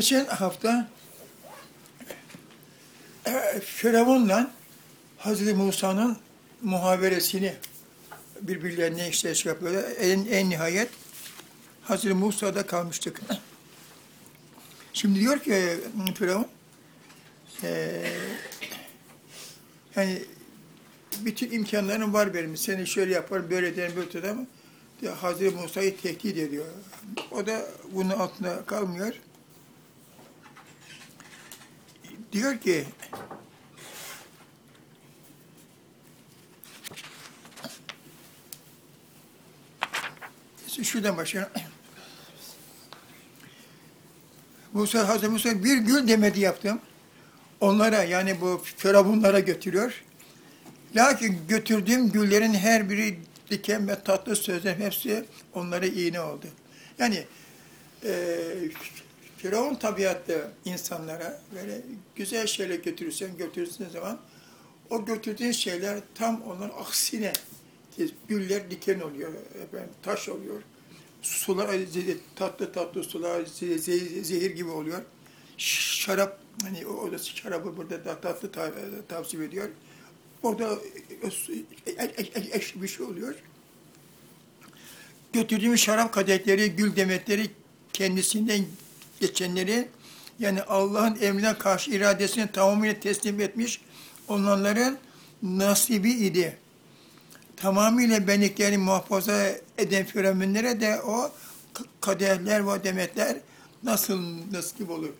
Geçen hafta e, Firavun'la Hazreti Musa'nın muhaberesini birbirlerine işte şey yapıyorlar. En, en nihayet Hazreti Musa'da kalmıştık. Şimdi diyor ki Firavun, e, yani bütün imkanlarım var benim. Seni şöyle yaparım, böyle ederim, böyle diyor, Hazreti Musa'yı tehdit ediyor. O da bunun altında kalmıyor. Diyor ki, şuradan başlayalım. Musa, Hazreti Musa bir gül demedi yaptım. Onlara yani bu firavunlara götürüyor. Lakin götürdüğüm güllerin her biri diken ve tatlı sözler hepsi onlara iğne oldu. Yani e, Firavun tabiatlı insanlara böyle güzel şeyler götürürsen, götürürsün zaman o götürdüğün şeyler tam onun aksine güller diken oluyor, efendim, taş oluyor. Sular tatlı tatlı sular zehir gibi oluyor. Şarap hani o da şarabı burada da tatlı tavsiye ediyor. Orada eş bir şey oluyor. Götürdüğümüz şarap kadehleri, gül demetleri kendisinden geçenleri yani Allah'ın emrine karşı iradesini tamamıyla teslim etmiş onların nasibi idi. Tamamıyla benliklerini muhafaza eden firavunlere de o kadehler ve demetler nasıl nasip olur?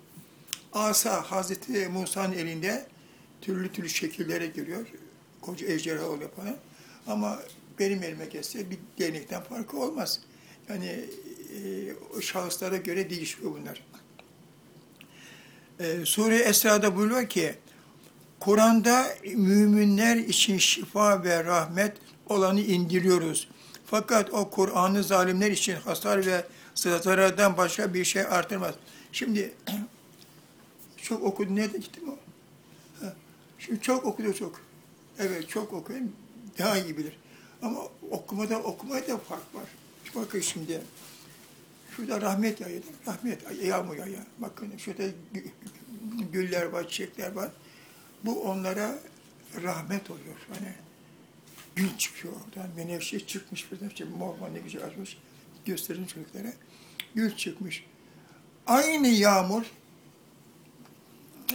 Asa Hazreti Musa'nın elinde türlü türlü şekillere giriyor. Koca ejderha oluyor falan. Ama benim elime geçse bir değnekten farkı olmaz. Yani e, şahıslara göre değişiyor bunlar. E, Esra'da buyuruyor ki, Kur'an'da müminler için şifa ve rahmet olanı indiriyoruz. Fakat o Kur'an'ı zalimler için hasar ve zarardan başka bir şey artırmaz. Şimdi çok okudu. Nerede gitti mi. Şimdi çok okudu çok. Evet çok okuyun. Daha iyi bilir. Ama okumada okumaya da fark var. Bakın şimdi. Şurada rahmet yayıyor. Rahmet yağmur yağıyor. Bakın şurada güller var, çiçekler var. Bu onlara rahmet oluyor. Hani gül çıkıyor oradan. Menevşe çıkmış birden. İşte mor ne güzel açmış. Gösterin çocuklara. Gül çıkmış. Aynı yağmur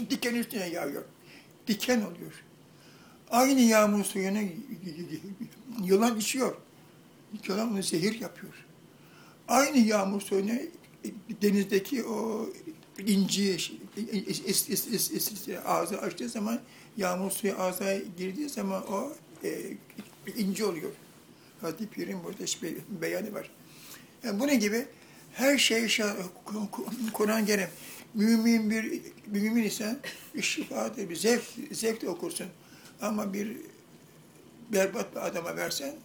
diken üstüne yağıyor. Diken oluyor. Aynı yağmur suyunu yılan içiyor. Yılan onu zehir yapıyor. Aynı yağmur suyunu denizdeki o inci ağzı açtığı zaman yağmur suyu ağza girdiği zaman o e, inci oluyor. Hatip Pir'in burada işte beyanı var. Yani bunun gibi her şey Kur'an Kerim mümin bir mümin ise şifadır, bir zevk, zevkle okursun. Ama bir berbat bir adama versen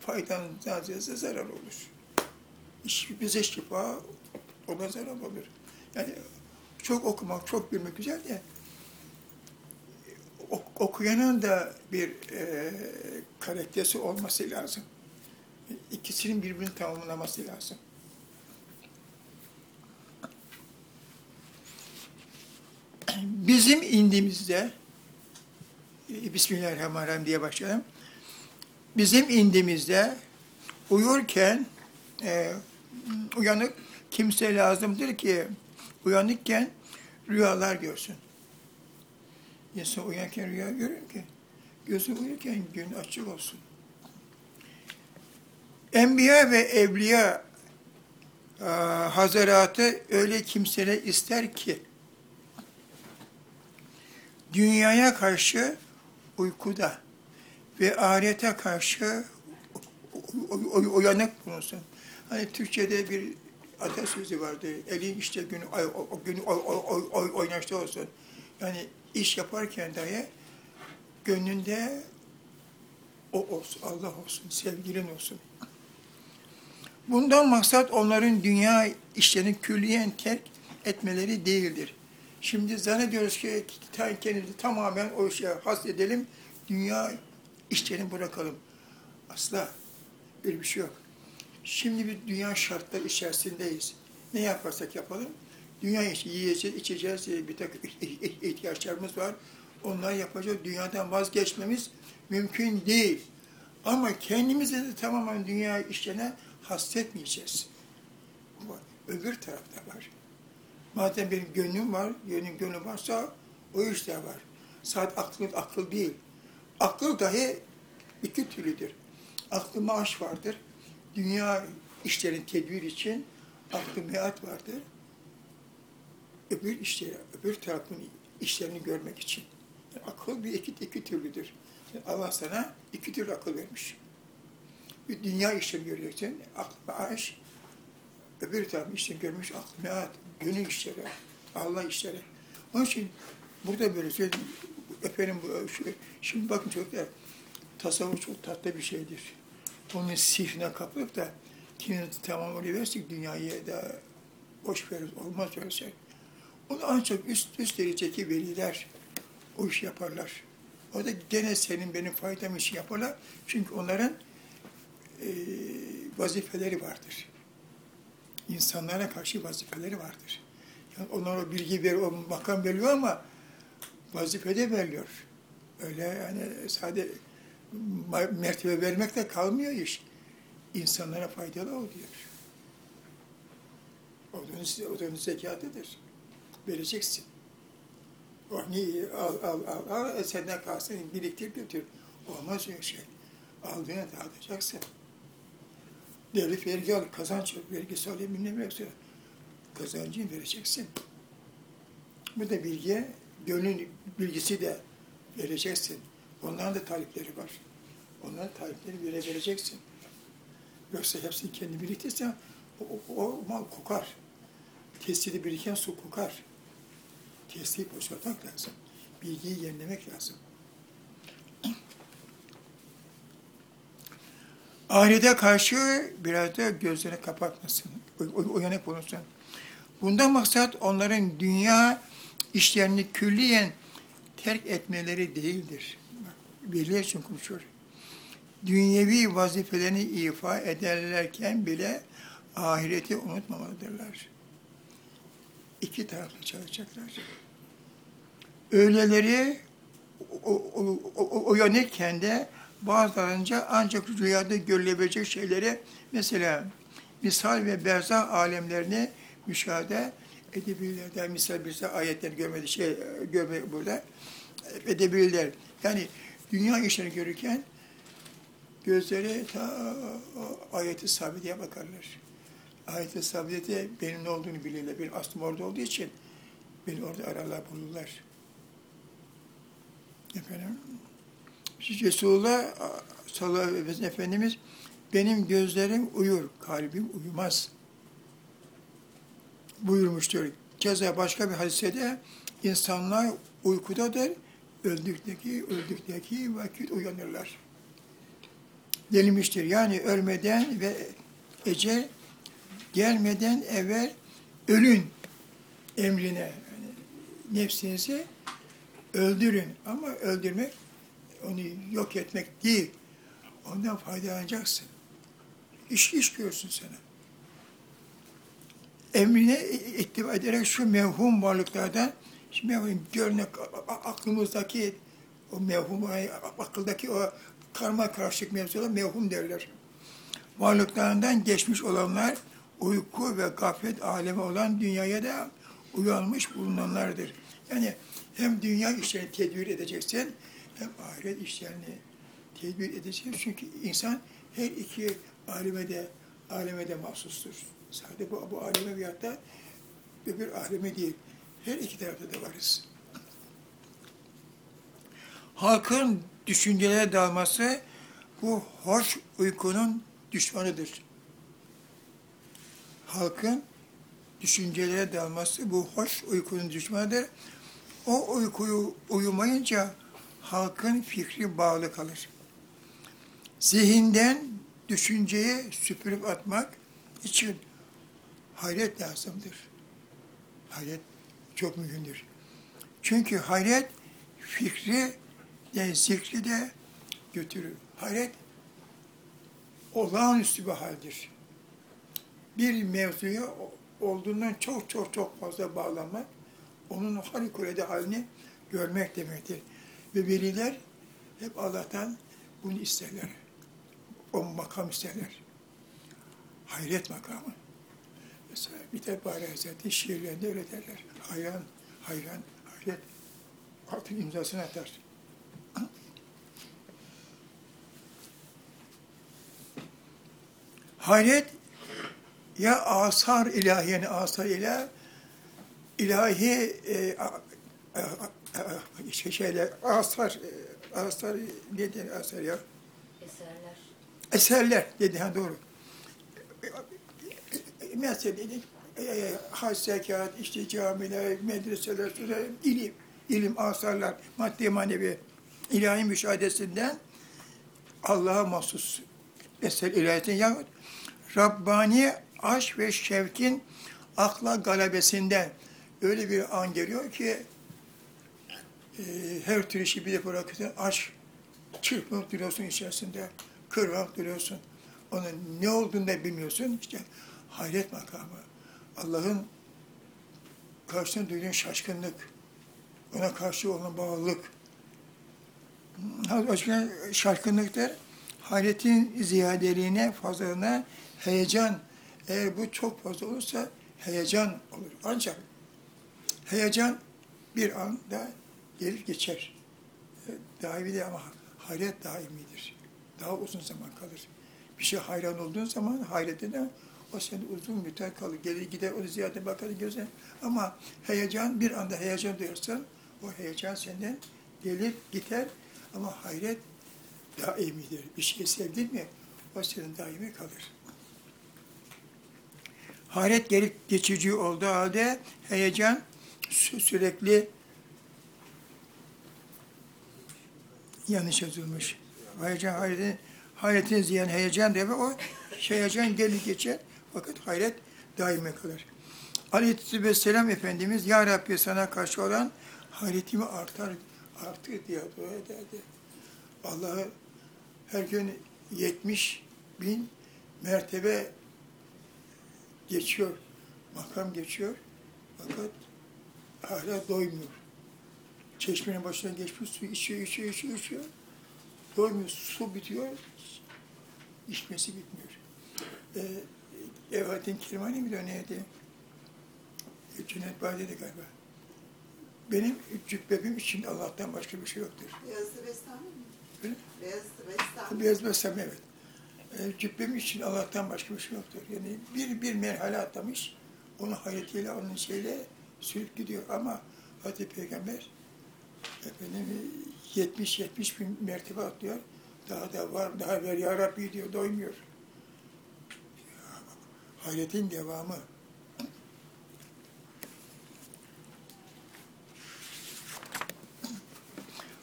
faydan ziyade zarar olur. Bize şifa ona zarar olur. Yani çok okumak, çok bilmek güzel de okuyanın da bir e, karakteri olması lazım. İkisinin birbirini tamamlaması lazım. Bizim indimizde e, Bismillahirrahmanirrahim diye başlayalım. Bizim indimizde uyurken e, uyanık kimse lazımdır ki uyanıkken rüyalar görsün. İnsan uyanırken rüya görür ki gözü uyurken gün açık olsun. Enbiya ve evliya e, hazaratı öyle kimseler ister ki dünyaya karşı uykuda ve ahirete karşı uyanık bulunsun. Hani Türkçe'de bir atasözü vardı. Elin işte oy, oy, oynaşta olsun. Yani iş yaparken dahi gönlünde o olsun, Allah olsun, sevgilin olsun. Bundan maksat onların dünya işlerini külliyen terk etmeleri değildir. Şimdi zannediyoruz ki kendimizi tamamen o işe edelim, dünya işlerini bırakalım. Asla böyle bir şey yok. Şimdi bir dünya şartları içerisindeyiz. Ne yaparsak yapalım, Dünya yiyeceğiz, içeceğiz, bir takım ihtiyaçlarımız var. Onları yapacağız. Dünyadan vazgeçmemiz mümkün değil. Ama kendimizi de tamamen dünya işlerine hasretmeyeceğiz. Ama öbür tarafta var. Madem benim gönlüm var, gönlüm gönlüm varsa o iş de var. Sadece akıl, akıl değil. Akıl dahi iki türlüdür. Aklı maaş vardır. Dünya işlerin tedbir için aklı meat vardır. Öbür işleri, öbür tarafın işlerini görmek için. Yani akıl bir iki, iki türlüdür. Yani Allah sana iki türlü akıl vermiş. Bir dünya işlerini göreceksin, aklı maaş. Öbür tarafın işlerini görmüş, aklı meat, gönül işleri, Allah işleri. Onun için burada böyle söyledim. Efendim, şu, şimdi bakın çocuklar, tasavvuf çok tatlı bir şeydir. Onun sihrine kapılıp da kendini tamam versek dünyayı da boş veririz, olmaz öyle şey. Onu ancak üst, üst dereceki veliler o iş yaparlar. O da gene senin benim faydam için yaparlar. Çünkü onların e, vazifeleri vardır. İnsanlara karşı vazifeleri vardır. Yani onlar o bilgi veriyor, o makam veriyor ama vazifede veriliyor. Öyle yani sadece mertebe vermekle kalmıyor iş. İnsanlara faydalı oluyor. O da onun, o da onun zekatıdır. Vereceksin. O neyi al, al, al, al, e senden kalsın, biriktir götür. Olmaz öyle şey. Aldığını dağıtacaksın. Devlet vergi al, kazanç vergisi alayım, bilmem ne kazancını vereceksin. Bu da bilgiye, gönlün bilgisi de vereceksin. Onların da talipleri var. Onların talipleri vere vereceksin. Yoksa hepsini kendi biriktirsen o, o, o mal kokar. Testide biriken su kokar. Testiyi boşaltmak lazım. Bilgiyi yenilemek lazım. Ahirete karşı biraz da gözlerini kapatmasın. Uyanık bulunsun. Bundan maksat onların dünya işlerini külliyen terk etmeleri değildir. Veliler için konuşuyor. Dünyevi vazifelerini ifa ederlerken bile ahireti unutmamalıdırlar. İki taraflı çalışacaklar. Öyleleri uyanıkken de bazılarınca ancak rüyada görülebilecek şeyleri mesela misal ve berzah alemlerini müşahede edebilirler. Misal bir ayetler görmedi şey görme burada edebilirler. Yani dünya işlerini görürken gözleri ta ayeti sabiteye bakarlar. Ayeti sabitede benim ne olduğunu bilirler. Benim aslım orada olduğu için beni orada ararlar bulurlar. Efendim, Resulullah sallallahu aleyhi ve sellem Efendimiz benim gözlerim uyur, kalbim uyumaz buyurmuştur. Keza başka bir hadiste de insanlar uykudadır, öldükteki, öldükteki vakit uyanırlar. Denilmiştir. Yani ölmeden ve ecel gelmeden evvel ölün emrine. Yani nefsinizi öldürün ama öldürmek onu yok etmek değil. Ondan faydalanacaksın. İş iş görsün sana. Emrine ittiba ederek şu mevhum varlıklardan, şimdi mevhum görünek aklımızdaki o mevhum, akıldaki o karma karışık mevzular mevhum derler. Varlıklarından geçmiş olanlar uyku ve gaflet alemi olan dünyaya da uyanmış bulunanlardır. Yani hem dünya işlerini tedbir edeceksin, hem ahiret işlerini tedbir edeceksin. Çünkü insan her iki aleme de, aleme de mahsustur. Sadece bu, bu aleme veyahut da öbür aleme değil. Her iki tarafta da varız. Halkın düşüncelere dalması bu hoş uykunun düşmanıdır. Halkın düşüncelere dalması bu hoş uykunun düşmanıdır. O uykuyu uyumayınca halkın fikri bağlı kalır. Zihinden düşünceye süpürüp atmak için hayret lazımdır. Hayret çok mühimdir. Çünkü hayret fikri de zikri de götürür. Hayret olağanüstü bir haldir. Bir mevzuya olduğundan çok çok çok fazla bağlanmak, onun harikulade halini görmek demektir. Ve veliler hep Allah'tan bunu isterler. O makam isterler. Hayret makamı. Mesela de Bari Hazretleri şiirlerinde öyle derler. Hayran, hayran, hayret. Altın imzasını atar. Hayret ya asar ilahi yani asar ilah ilahi e, a, a, a, şey, şeyler asar e, asar nedir asar ya Eserler. eserler dedi ha doğru. Mesela dedik e, hac, işte camiler, medreseler, ilim, ilim, asarlar, maddi manevi ilahi müşahedesinden Allah'a mahsus eser ilahiyetin yahut Rabbani aşk ve şevkin akla galebesinden öyle bir an geliyor ki e, her tür işi bir de bırakıyorsun, aşk çırpınıp duruyorsun içerisinde, kırılıp duruyorsun. Onun ne olduğunu da bilmiyorsun. İşte hayret makamı. Allah'ın karşısına duyduğun şaşkınlık, ona karşı olan bağlılık. Başka şaşkınlıktır. Hayretin ziyadeliğine, fazlalığına heyecan. Eğer bu çok fazla olursa heyecan olur. Ancak heyecan bir anda gelir geçer. Daimi de ama hayret daimidir. Daha uzun zaman kalır. Bir şey hayran olduğun zaman hayretine o seni uzun müddet kalır. Gelir gider o ziyade bakar göze. Ama heyecan bir anda heyecan duyarsan o heyecan senden gelir gider ama hayret daimidir. Bir şey sevdin mi o senin daimi kalır. Hayret gelip geçici olduğu halde heyecan sü- sürekli yanlış yazılmış. Heyecan, hayretin, hayretin ziyan heyecan diye o heyecan gelir geçer fakat hayret daime kalır. Aleyhisselam Efendimiz Ya Rabbi sana karşı olan hayretimi artar, artır diye dua ederdi. Allah'ı her gün 70 bin mertebe geçiyor, makam geçiyor fakat hala doymuyor. Çeşmenin başına geçmiş su içiyor, içiyor, içiyor, içiyor. Doymuyor, su bitiyor, içmesi bitmiyor. Ee, Evatin Kirmani mi neydi? Cüneyt Bağdadi galiba. Benim cübbebim için Allah'tan başka bir şey yoktur. Beyazlı Bestami mi? Öyle? Beyazlı Bestami. Beyaz beslenme evet. E, cübbem için Allah'tan başka bir şey yoktur. Yani bir bir merhale atlamış, onun hayretiyle, onun şeyle sürüp gidiyor. Ama Hazreti Peygamber efendim 70-70 bin mertebe atlıyor. Daha da var, daha ver ya Rabbi diyor, doymuyor. Hayretin devamı.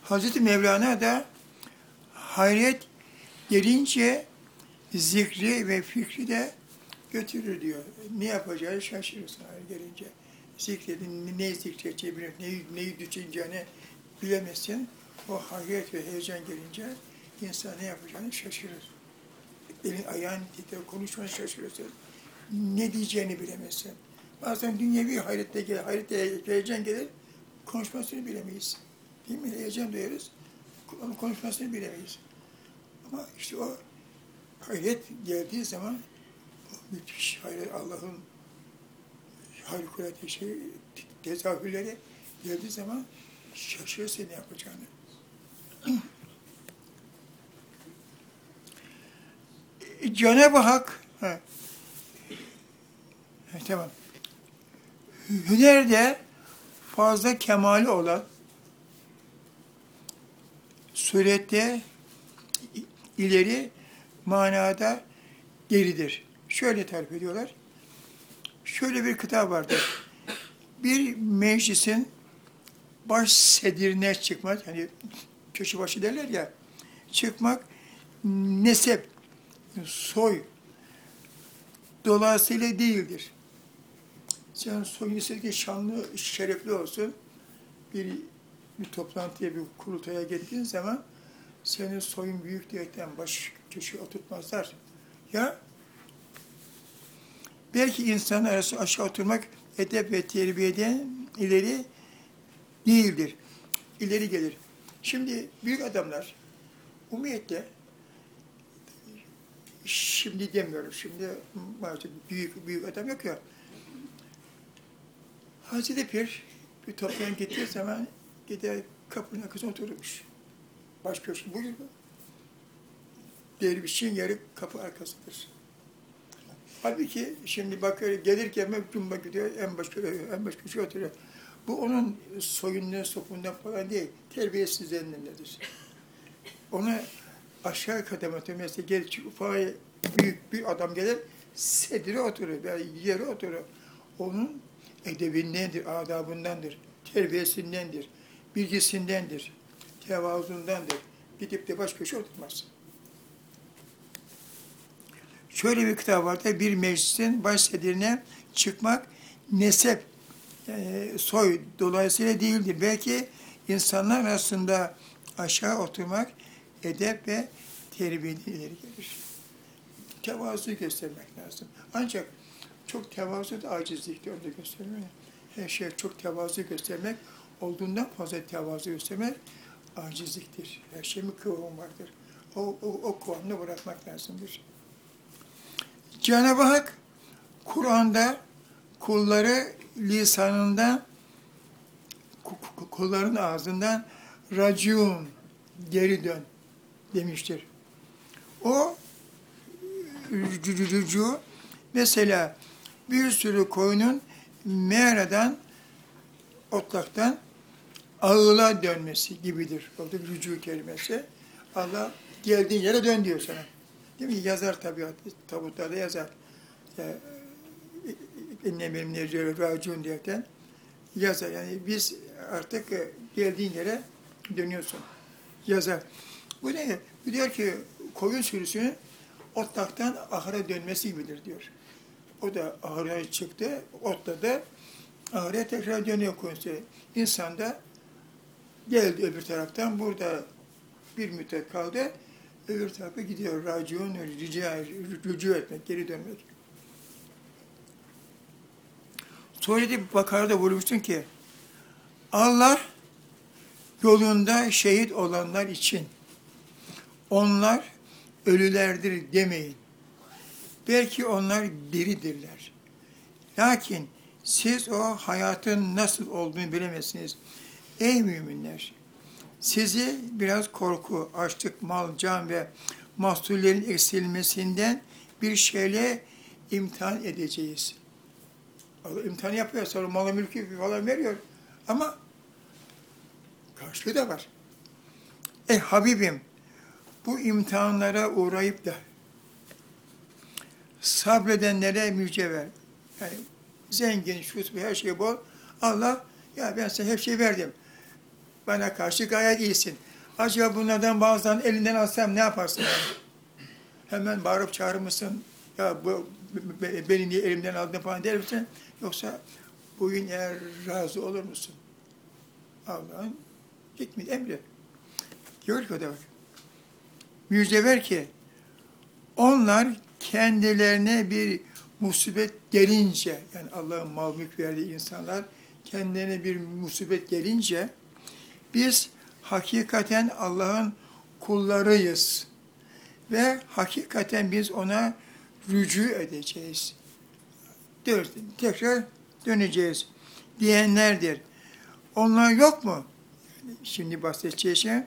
Hazreti Mevlana da hayret gelince zikri ve fikri de götürür diyor. Ne yapacağı şaşırırsın hayır gelince. Zikredin, ne zikredeceğini, neyi, neyi düşüneceğini bilemezsin. O hayret ve heyecan gelince insan ne yapacağını şaşırır. Elin ayağın titrer, konuşmanı şaşırırsın. Ne diyeceğini bilemezsin. Bazen dünyevi hayrette gelir, hayrette heyecan gelir, konuşmasını bilemeyiz. Değil mi? Heyecan duyarız, onun konuşmasını bilemeyiz. Ama işte o hayret geldiği zaman o müthiş hayret Allah'ın harikulade şey, tezahürleri geldiği zaman şaşırırsın ne yapacağını. Cenab-ı Hak ha. Tamam. Hünerde fazla kemali olan surette ileri manada geridir. Şöyle tarif ediyorlar. Şöyle bir kitap vardır. Bir meclisin baş sedirine çıkmak, hani köşe başı derler ya, çıkmak nesep, soy dolayısıyla değildir. Sen soyun ki şanlı, şerefli olsun. Bir, bir toplantıya, bir kurultaya gittiğin zaman senin soyun büyük diyerekten baş köşeye oturtmazlar. Ya Belki insan arası aşağı oturmak edep ve terbiyeden ileri değildir. İleri gelir. Şimdi büyük adamlar umumiyetle şimdi demiyorum şimdi maalesef büyük büyük adam yok ya. Hazreti Pir bir toplantı gittiği zaman gider kapının arkasına otururmuş. Baş köşe buyur mu? Dervişin yeri kapı arkasıdır. Halbuki şimdi bakıyor gelirken cumba gidiyor en baş en baş köşeye oturuyor. Bu onun soyundan sopundan falan değil, terbiyesizliğindendir. Ona aşağı kademe mesela gel ufağa büyük bir adam gelir, sedire oturur, yani yere oturur. Onun edebindendir, adabındandır, terbiyesindendir, bilgisindendir, tevazundandır. Gidip de baş köşe oturmaz. Şöyle bir kitap vardı, bir meclisin baş sedirine çıkmak nesep, e, soy dolayısıyla değildir. Belki insanlar arasında aşağı oturmak edep ve terbiyeden ileri gelir. Tevazu göstermek lazım. Ancak çok tevazu da acizliktir orada göstermiyor. Her şey çok tevazu göstermek, olduğundan fazla tevazu göstermek acizliktir. Her şey mi kıvam vardır. O, o, o kıvamını bırakmak lazımdır. Cenab-ı Hak Kur'an'da kulları lisanından kulların ağzından raciun geri dön demiştir. O rücu mesela bir sürü koyunun meradan otlaktan ağıla dönmesi gibidir. Orada rücu kelimesi. Allah geldiğin yere dön diyor sana. Değil mi? Yazar tabiat, tabutlarda yazar. Yani, inne benim necere racun diyerekten yazar. Yani biz artık geldiğin yere dönüyorsun. Yazar. Bu ne? Bu diyor ki koyun sürüsünün otlaktan ahıra dönmesi gibidir diyor. O da ahıra çıktı, otladı, ahıra tekrar dönüyor sürüsü. İnsan da geldi öbür taraftan, burada bir müddet kaldı, öbür tarafa gidiyor. Raciun, rica, rücu etmek, geri dönmek. Sonra da Bakara'da vurmuşsun ki Allah yolunda şehit olanlar için onlar ölülerdir demeyin. Belki onlar diridirler. Lakin siz o hayatın nasıl olduğunu bilemezsiniz. Ey müminler! Sizi biraz korku, açlık, mal, can ve mahsullerin eksilmesinden bir şeyle imtihan edeceğiz. Allah imtihan yapıyor, sonra malı mülkü falan veriyor. Ama karşılığı da var. E Habibim, bu imtihanlara uğrayıp da sabredenlere mücevher. Yani zengin, şut her şey bol. Allah, ya ben sana hep şey verdim. Bana karşı gayet iyisin. Acaba bunlardan bazılarını elinden alsam ne yaparsın? Hemen bağırıp çağırır mısın? Ya bu, beni niye elimden aldın falan der misin? Yoksa bugün eğer razı olur musun? Allah'ın hikmet emri. Diyor ki o da bak. Müjde ki onlar kendilerine bir musibet gelince yani Allah'ın mal mülk verdiği insanlar kendilerine bir musibet gelince biz hakikaten Allah'ın kullarıyız ve hakikaten biz ona rücu edeceğiz. Tekrar döneceğiz diyenlerdir. Onlar yok mu? Şimdi bahsedeceği şey,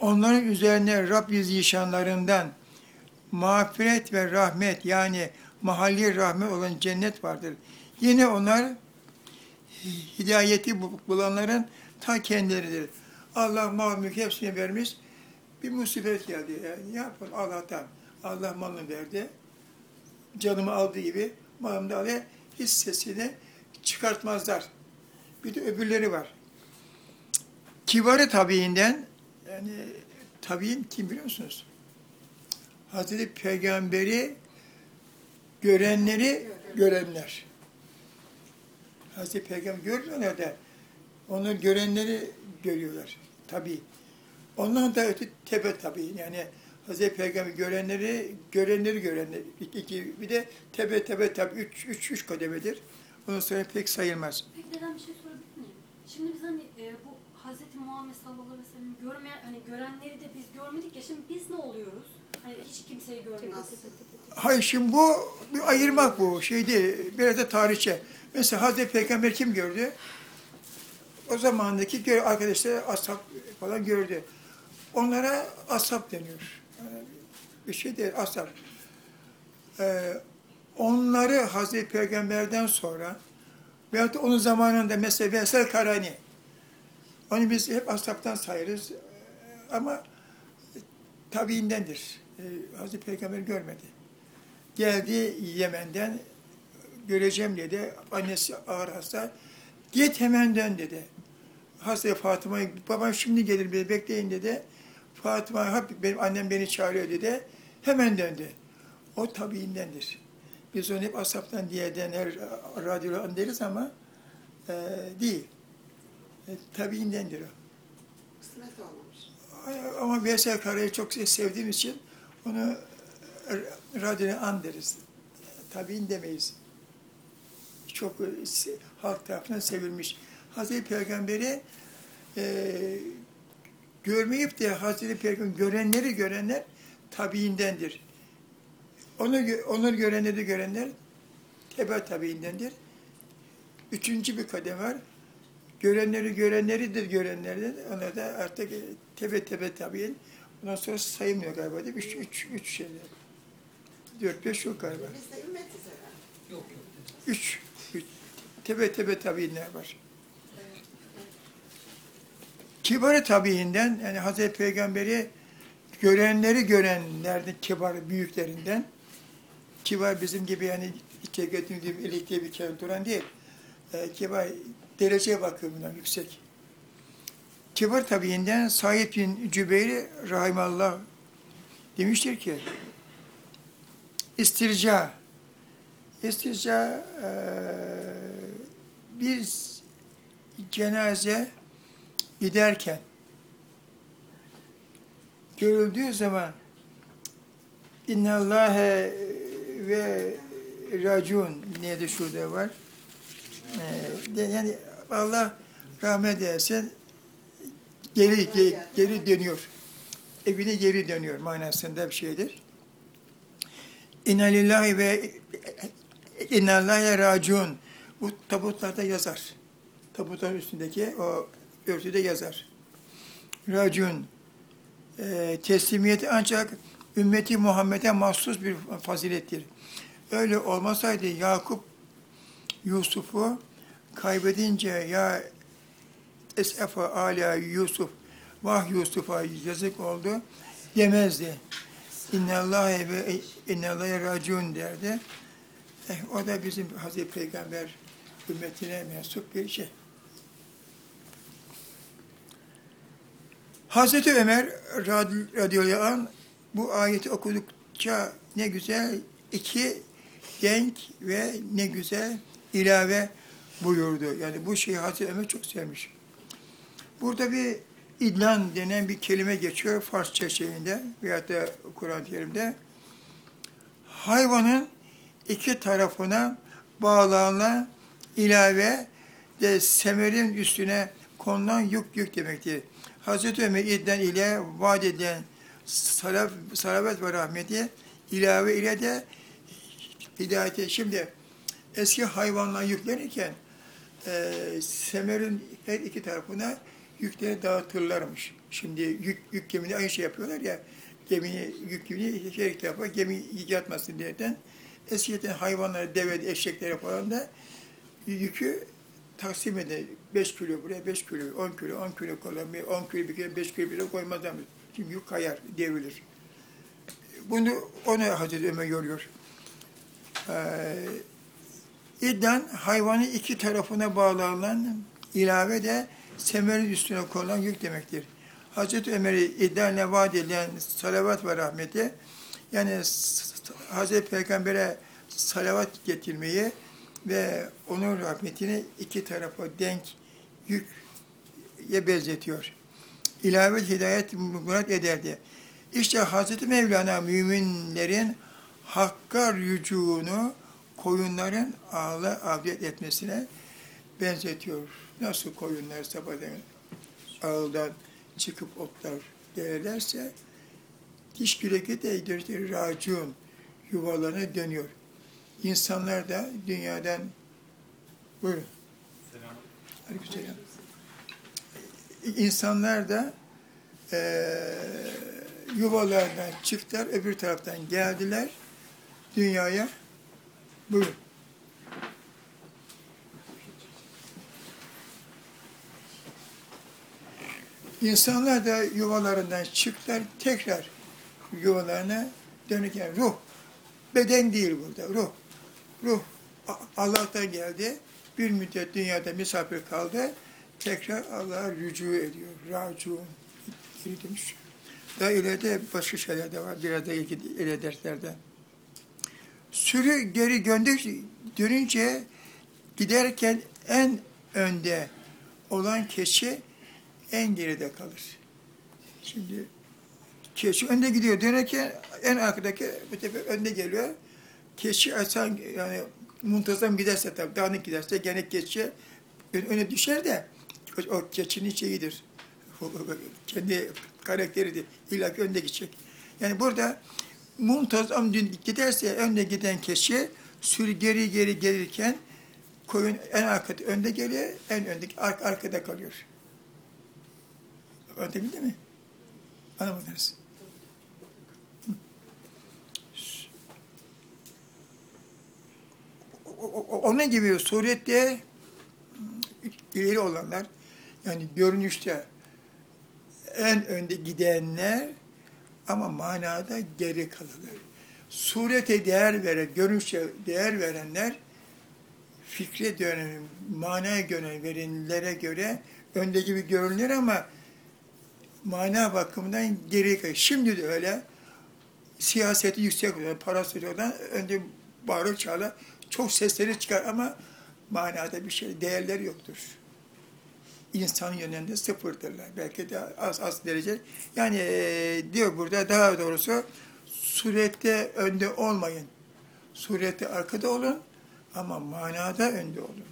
onların üzerine Rab zişanlarından mağfiret ve rahmet yani mahalli rahmet olan cennet vardır. Yine onlar hidayeti bulanların ta kendileridir. Allah mal mülk hepsini vermiş. Bir musibet geldi. Yani ne yapalım Allah'tan. Allah malını verdi. Canımı aldığı gibi malımı da alıyor. Hissesini çıkartmazlar. Bir de öbürleri var. Kibarı tabiinden yani tabiin kim biliyor musunuz? Hazreti Peygamberi görenleri görenler. Hazreti Peygamber görmüyorlar da onu görenleri görüyorlar. Tabi. Ondan da öte tepe tabi. Yani Hazreti Peygamber görenleri, görenleri görenler. İki, bir de tebe tebe tabi üç, üç, üç kademedir. Ondan sonra pek sayılmaz. Peki neden bir şey sorabilir miyim? Şimdi biz hani e, bu Hazreti Muhammed sallallahu aleyhi ve sellem görmeyen, hani görenleri de biz görmedik ya şimdi biz ne oluyoruz? Hani hiç kimseyi. Nasıl? Hayır şimdi bu bir ayırmak bu şey değil. Biraz da tarihçe. Mesela Hazreti Peygamber kim gördü? O zamandaki arkadaşlar ashab falan gördü. Onlara ashab deniyor. Yani bir şey değil ashab. Ee, onları Hazreti Peygamber'den sonra veyahut da onun zamanında mesela Veysel Karani onu biz hep ashabtan sayarız Ee, ama tabiindendir. Ee, Hazreti Peygamber görmedi. Geldi Yemen'den göreceğim dedi. Annesi ağır hasta. Git hemen dön dedi. Hasta Fatıma'yı, babam şimdi gelir dedi, bekleyin dedi. Fatıma, hep benim annem beni çağırıyor dedi. Hemen döndü. O tabiindendir. Biz onu hep asaptan diye dener, radyodan deriz ama e, değil. E, tabiindendir o. Kısmet olmamış. Ama Veysel Kara'yı çok sevdiğim için onu radyoya an deriz. Tabiin demeyiz. Çok halk tarafından sevilmiş. Hazreti Peygamber'i e, görmeyip de Hazreti Peygamber görenleri görenler tabiindendir. Onu, onları görenleri görenler tebe tabiindendir. Üçüncü bir kadem var. Görenleri görenleri de görenlerden onlar da artık tebe tebe tabiin. Ondan sonra sayılmıyor galiba değil mi? Üç, üç, üç şeyler. Dört, beş yok galiba. Biz de ümmetiz herhalde. Üç, üç. Tebe tebe tabiinler var. Kibarı tabiinden, yani Hazreti Peygamber'i görenleri görenlerden, kibar büyüklerinden, kibar bizim gibi yani tekettüm gibi elektriğe bir kere duran değil, e, kibar derece bakımından yüksek. Kibar tabiinden Said bin Cübeyr Rahimallah demiştir ki, istirca, istirca e, bir cenaze giderken görüldüğü zaman innallâhe ve racun diye de şurada var. Ee, yani Allah rahmet eylesin geri, ge- geri dönüyor. Evine geri dönüyor manasında bir şeydir. İnna lillahi ve innallâhe racun. Bu tabutlarda yazar. Tabutların üstündeki o örtüde yazar. Racun. E, teslimiyeti ancak ümmeti Muhammed'e mahsus bir fazilettir. Öyle olmasaydı Yakup Yusuf'u kaybedince ya esefe ala Yusuf vah Yusuf'a yazık oldu demezdi. İnnallâhe ve innallâhe racun derdi. Eh, o da bizim Hazreti Peygamber ümmetine mensup bir şey. Hazreti Ömer rad- radıyallahu anh bu ayeti okudukça ne güzel iki denk ve ne güzel ilave buyurdu. Yani bu şeyi Hazreti Ömer çok sevmiş. Burada bir idlan denen bir kelime geçiyor Farsça şeyinde veyahut da Kur'an-ı Kerim'de. Hayvanın iki tarafına bağlanan ilave de semerin üstüne konulan yük yük demektir. Hazreti Ömer idden ile vaat edilen salaf, salavet ve rahmeti ilave ile de hidayete. Şimdi eski hayvanlar yüklenirken e, semerin her iki tarafına yükleri dağıtırlarmış. Şimdi yük, yük gemini aynı şey yapıyorlar ya, gemiyi, yük gemini iki tarafa gemi yatmasın diyerekten eskiden hayvanlara, deve, eşeklere falan da yükü taksim eder. 5 kilo buraya, 5 kilo, 10 kilo, 10 kilo koyamıyor, 10 kilo bir kilo, 5 kilo bir kilo koymazlar. Çünkü yük kayar, devrilir. Bunu ona Hazreti Ömer yoruyor. Ee, İddan hayvanın iki tarafına bağlanan ilave de semerin üstüne konulan yük demektir. Hazreti Ömer'i iddianle vaat edilen salavat ve rahmeti yani Hazreti Peygamber'e salavat getirmeyi ve onun rahmetini iki tarafa denk yükye benzetiyor. İlave hidayet murat ederdi. İşte Hazreti Mevlana müminlerin hakka rücuğunu koyunların ağla avdet etmesine benzetiyor. Nasıl koyunlar sabahleyin ağıldan çıkıp otlar gelirlerse diş güreki de işte racun yuvalarına dönüyor. İnsanlar da dünyadan buyurun. Aleykümselam. İnsanlar da eee yuvalardan çıktılar, öbür taraftan geldiler dünyaya. Buyurun. İnsanlar da yuvalarından çıktılar, tekrar yuvalarına dönürken ruh, beden değil burada, ruh. Ruh Allah'tan geldi, bir müddet dünyada misafir kaldı, tekrar Allah'a rücu ediyor, racuun, geri dönüş. Daha ileride başka şeyler de var, biraz da ilgili ileri derslerde. Sürü geri gönder, dönünce giderken en önde olan keçi en geride kalır. Şimdi keçi önde gidiyor dönerken en arkadaki bu sefer önde geliyor. Keçi açan yani muntazam giderse tabii dağınık giderse gene keçi ön- öne düşer de o, o keçinin şeyidir. Kendi karakteridir. İlla ki önde gidecek. Yani burada muntazam giderse önde giden keçi sürü geri geri gelirken koyun en arkada önde geliyor, en öndeki ar- arkada kalıyor. Anlatabildim mi? Anlamadınız. Onun gibi surette ileri olanlar, yani görünüşte en önde gidenler ama manada geri kalırlar. Surete değer veren, görünüşe değer verenler fikre dönen, manaya dönen verenlere göre önde gibi görünür ama mana bakımından geri kalıyor. Şimdi de öyle siyaseti yüksek olan, parası olan önde bağırır çağlar, çok sesleri çıkar ama manada bir şey, değerleri yoktur. İnsan yönünde sıfırdırlar. Belki de az az derece. Yani eee, diyor burada daha doğrusu surette önde olmayın. Surette arkada olun ama manada önde olun.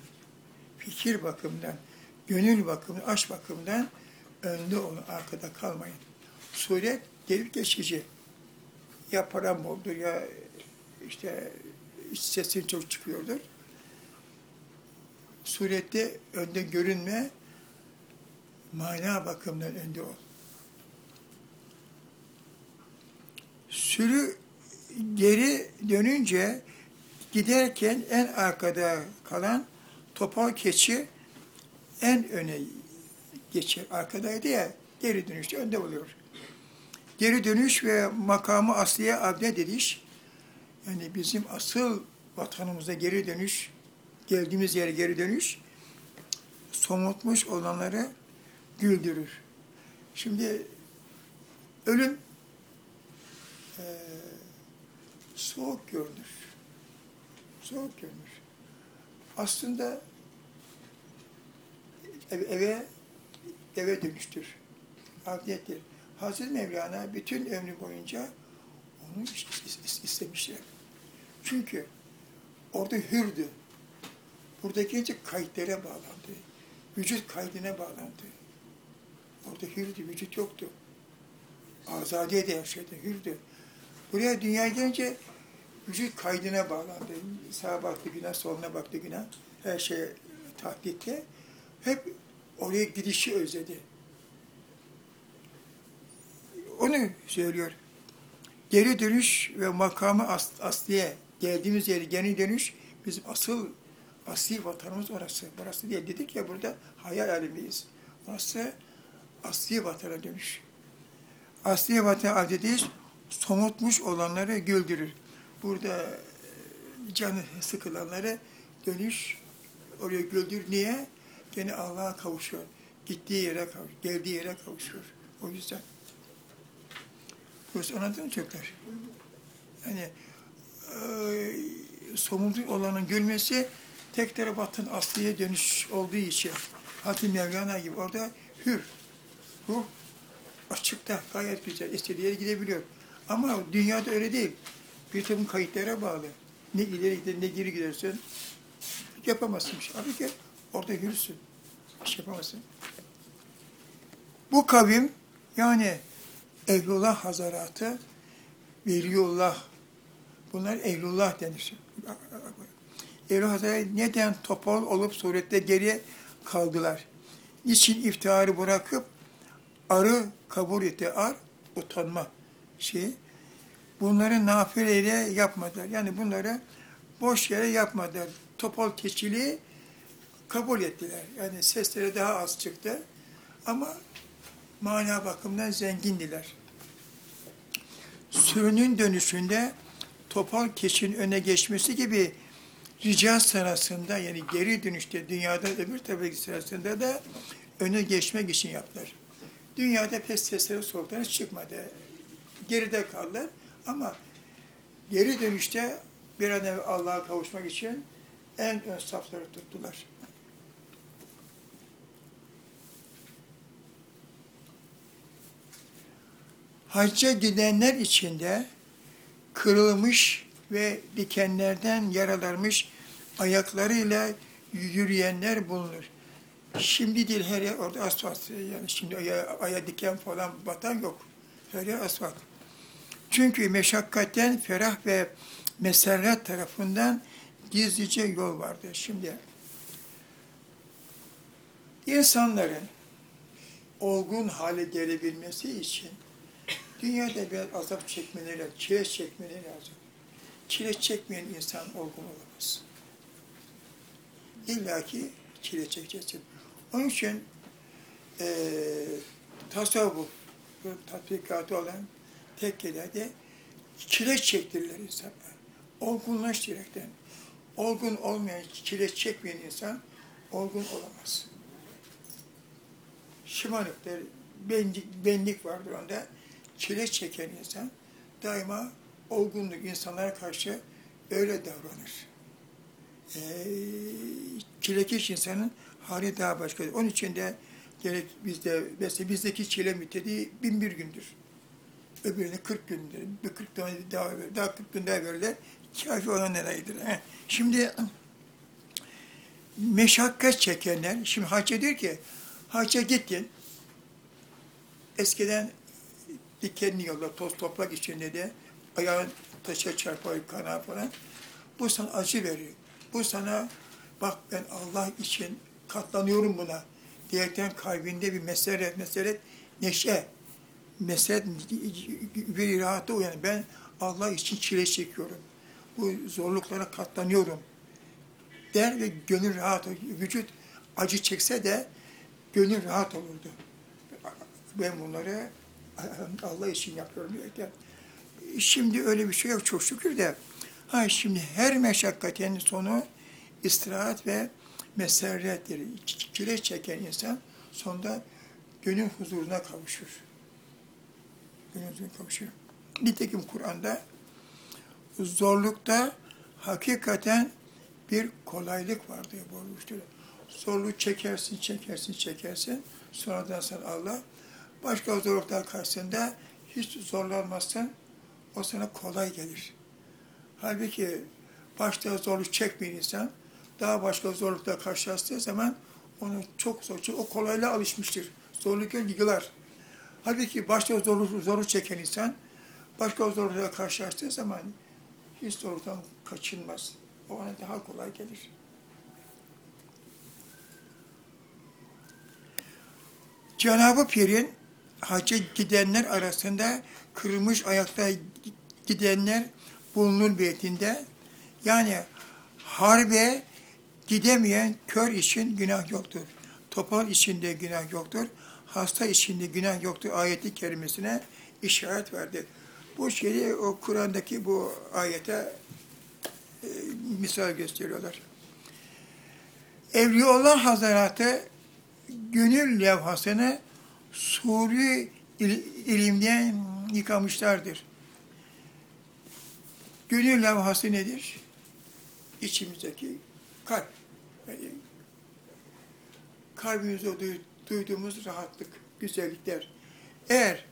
Fikir bakımından, gönül bakımından, aşk bakımından önde olun, arkada kalmayın. Suret gelip geçici. Ya param oldu ya işte iç sesin çok çıkıyordur. Surette önde görünme, mana bakımından önde ol. Sürü geri dönünce giderken en arkada kalan topal keçi en öne geçer. Arkadaydı ya geri dönüşte önde oluyor. Geri dönüş ve makamı asliye abdet ediş yani bizim asıl vatanımıza geri dönüş, geldiğimiz yere geri dönüş somutmuş olanları güldürür. Şimdi ölüm eee, soğuk görünür. Soğuk görünür. Aslında eve, eve, eve dönüştür. Afiyettir. Hazreti Mevlana bütün ömrü boyunca onu is- is- is- istemişler. Çünkü orada hürdü. Buradaki önce kayıtlara bağlandı. Vücut kaydına bağlandı. Orada hürdü, vücut yoktu. Azade de yaşadı, hürdü. Buraya dünyaya gelince vücut kaydına bağlandı. Sağa baktı günah, soluna baktı günah. Her şey tahkikke. Hep oraya gidişi özledi. Onu söylüyor. Geri dönüş ve makamı as, asliye, geldiğimiz yeri geri dönüş, bizim asıl asli vatanımız orası. Burası diye dedik ya burada hayal alemindeyiz. Orası asli vatana dönüş. Asli vatan adediyiz, somutmuş olanları güldürür. Burada e, canı sıkılanları dönüş, oraya güldür. Niye? Gene Allah'a kavuşuyor. Gittiği yere kavuşuyor, geldiği yere kavuşuyor. O yüzden. Burası anladın mı çocuklar? Yani e, somut olanın gülmesi tek tarafatın asliye dönüş olduğu için Hatim Mevlana gibi orada hür, ruh Açıkta gayet güzel. İstediği yere gidebiliyor. Ama dünyada öyle değil. Bir takım kayıtlara bağlı. Ne ileri gider ne geri gidersen yapamazsın şey. Halbuki orada yürüsün. Bir şey yapamazsın. Bu kavim yani Ehlullah Hazaratı, Veliullah, bunlar Ehlullah denir. Ehlullah Hazaratı neden topal olup surette geriye kaldılar? Niçin iftiharı bırakıp arı kabul etti? Ar, utanma şeyi. Bunları nafileyle yapmadılar. Yani bunları boş yere yapmadılar. Topal keçiliği kabul ettiler. Yani sesleri daha az çıktı. Ama mana bakımından zengindiler. Sürünün dönüşünde topal keçinin öne geçmesi gibi rica sırasında yani geri dönüşte dünyada öbür tabi sırasında da öne geçmek için yaptılar. Dünyada pek sesleri solukları çıkmadı. Geride kaldılar ama geri dönüşte bir an Allah'a kavuşmak için en ön safları tuttular. Hacca gidenler içinde kırılmış ve dikenlerden yaralanmış ayaklarıyla yürüyenler bulunur. Şimdi değil her yer orada asfalt. Yani şimdi aya, aya diken falan batan yok. Her yer asfalt. Çünkü meşakkatten ferah ve meserret tarafından gizlice yol vardı. Şimdi insanların olgun hale gelebilmesi için dünyada bir azap çekmeleri lazım, çile çekmeleri lazım. Çile çekmeyen insan olgun olamaz. İlla ki çile çekeceksin. Onun için e, tasavvuf, tatbikatı olan tekkelerde çile çektirirler insanlar. Olgunlaş direkten. Olgun olmayan, çile çekmeyen insan olgun olamaz. Şımarıklar, benlik, benlik vardır onda. Çile çeken insan daima olgunluk insanlara karşı öyle davranır. Ee, çilekeş insanın hali daha başka. Onun için de gerek bizde, mesela bizdeki çile müddeti bin bir gündür. Öbürüne 40 gündür. Bir 40 tane daha verir. Daha 40 gün daha verirler. Kafi olan nelerdir? He. Şimdi meşakkat çekenler, şimdi hacca diyor ki, hacca gittin, eskiden dikenli yolda, toz toprak içinde de ayağın taşa çarpar, kana falan. Bu sana acı veriyor. Bu sana bak ben Allah için katlanıyorum buna diyerekten kalbinde bir meseret, meseret, neşe, meseret bir rahata uyanır. Ben Allah için çile çekiyorum. Bu zorluklara katlanıyorum der ve gönül rahat olur. Vücut acı çekse de gönül rahat olurdu. Ben bunları Allah için yapıyorum diyerekten. Şimdi öyle bir şey yok çok şükür de. Ha şimdi her meşakkatin sonu istirahat ve meserrettir. Çile çeken insan sonunda gönül huzuruna kavuşur. Gönül huzuruna kavuşur. Nitekim Kur'an'da zorlukta hakikaten bir kolaylık var diye buyurmuştur. Zorluğu çekersin, çekersin, çekersin. Sonradan sen Allah başka zorluklar karşısında hiç zorlanmazsan o sana kolay gelir. Halbuki başta zorluk çekmeyen insan daha başka zorlukla karşılaştığı zaman onu çok zor, o kolaylığa alışmıştır. Zorluk yıkılar. Halbuki başta zorluk, zorluk çeken insan başka zorlukla karşılaştığı zaman hiç zorluktan kaçınmaz. O ona daha kolay gelir. Cenab-ı Pir'in hacca gidenler arasında kırılmış ayakta gidenler bulunur beytinde. Yani harbe gidemeyen kör için günah yoktur. Topal içinde günah yoktur. Hasta içinde günah yoktur. Ayeti kerimesine işaret verdi. Bu şeyi o Kur'an'daki bu ayete e, misal gösteriyorlar. Evliyaullah Hazretleri gönül levhasını suri il, ilimden yıkamışlardır. Gönül levhası nedir? İçimizdeki kalp. Yani kalbimizde duyduğumuz rahatlık, güzellikler. Eğer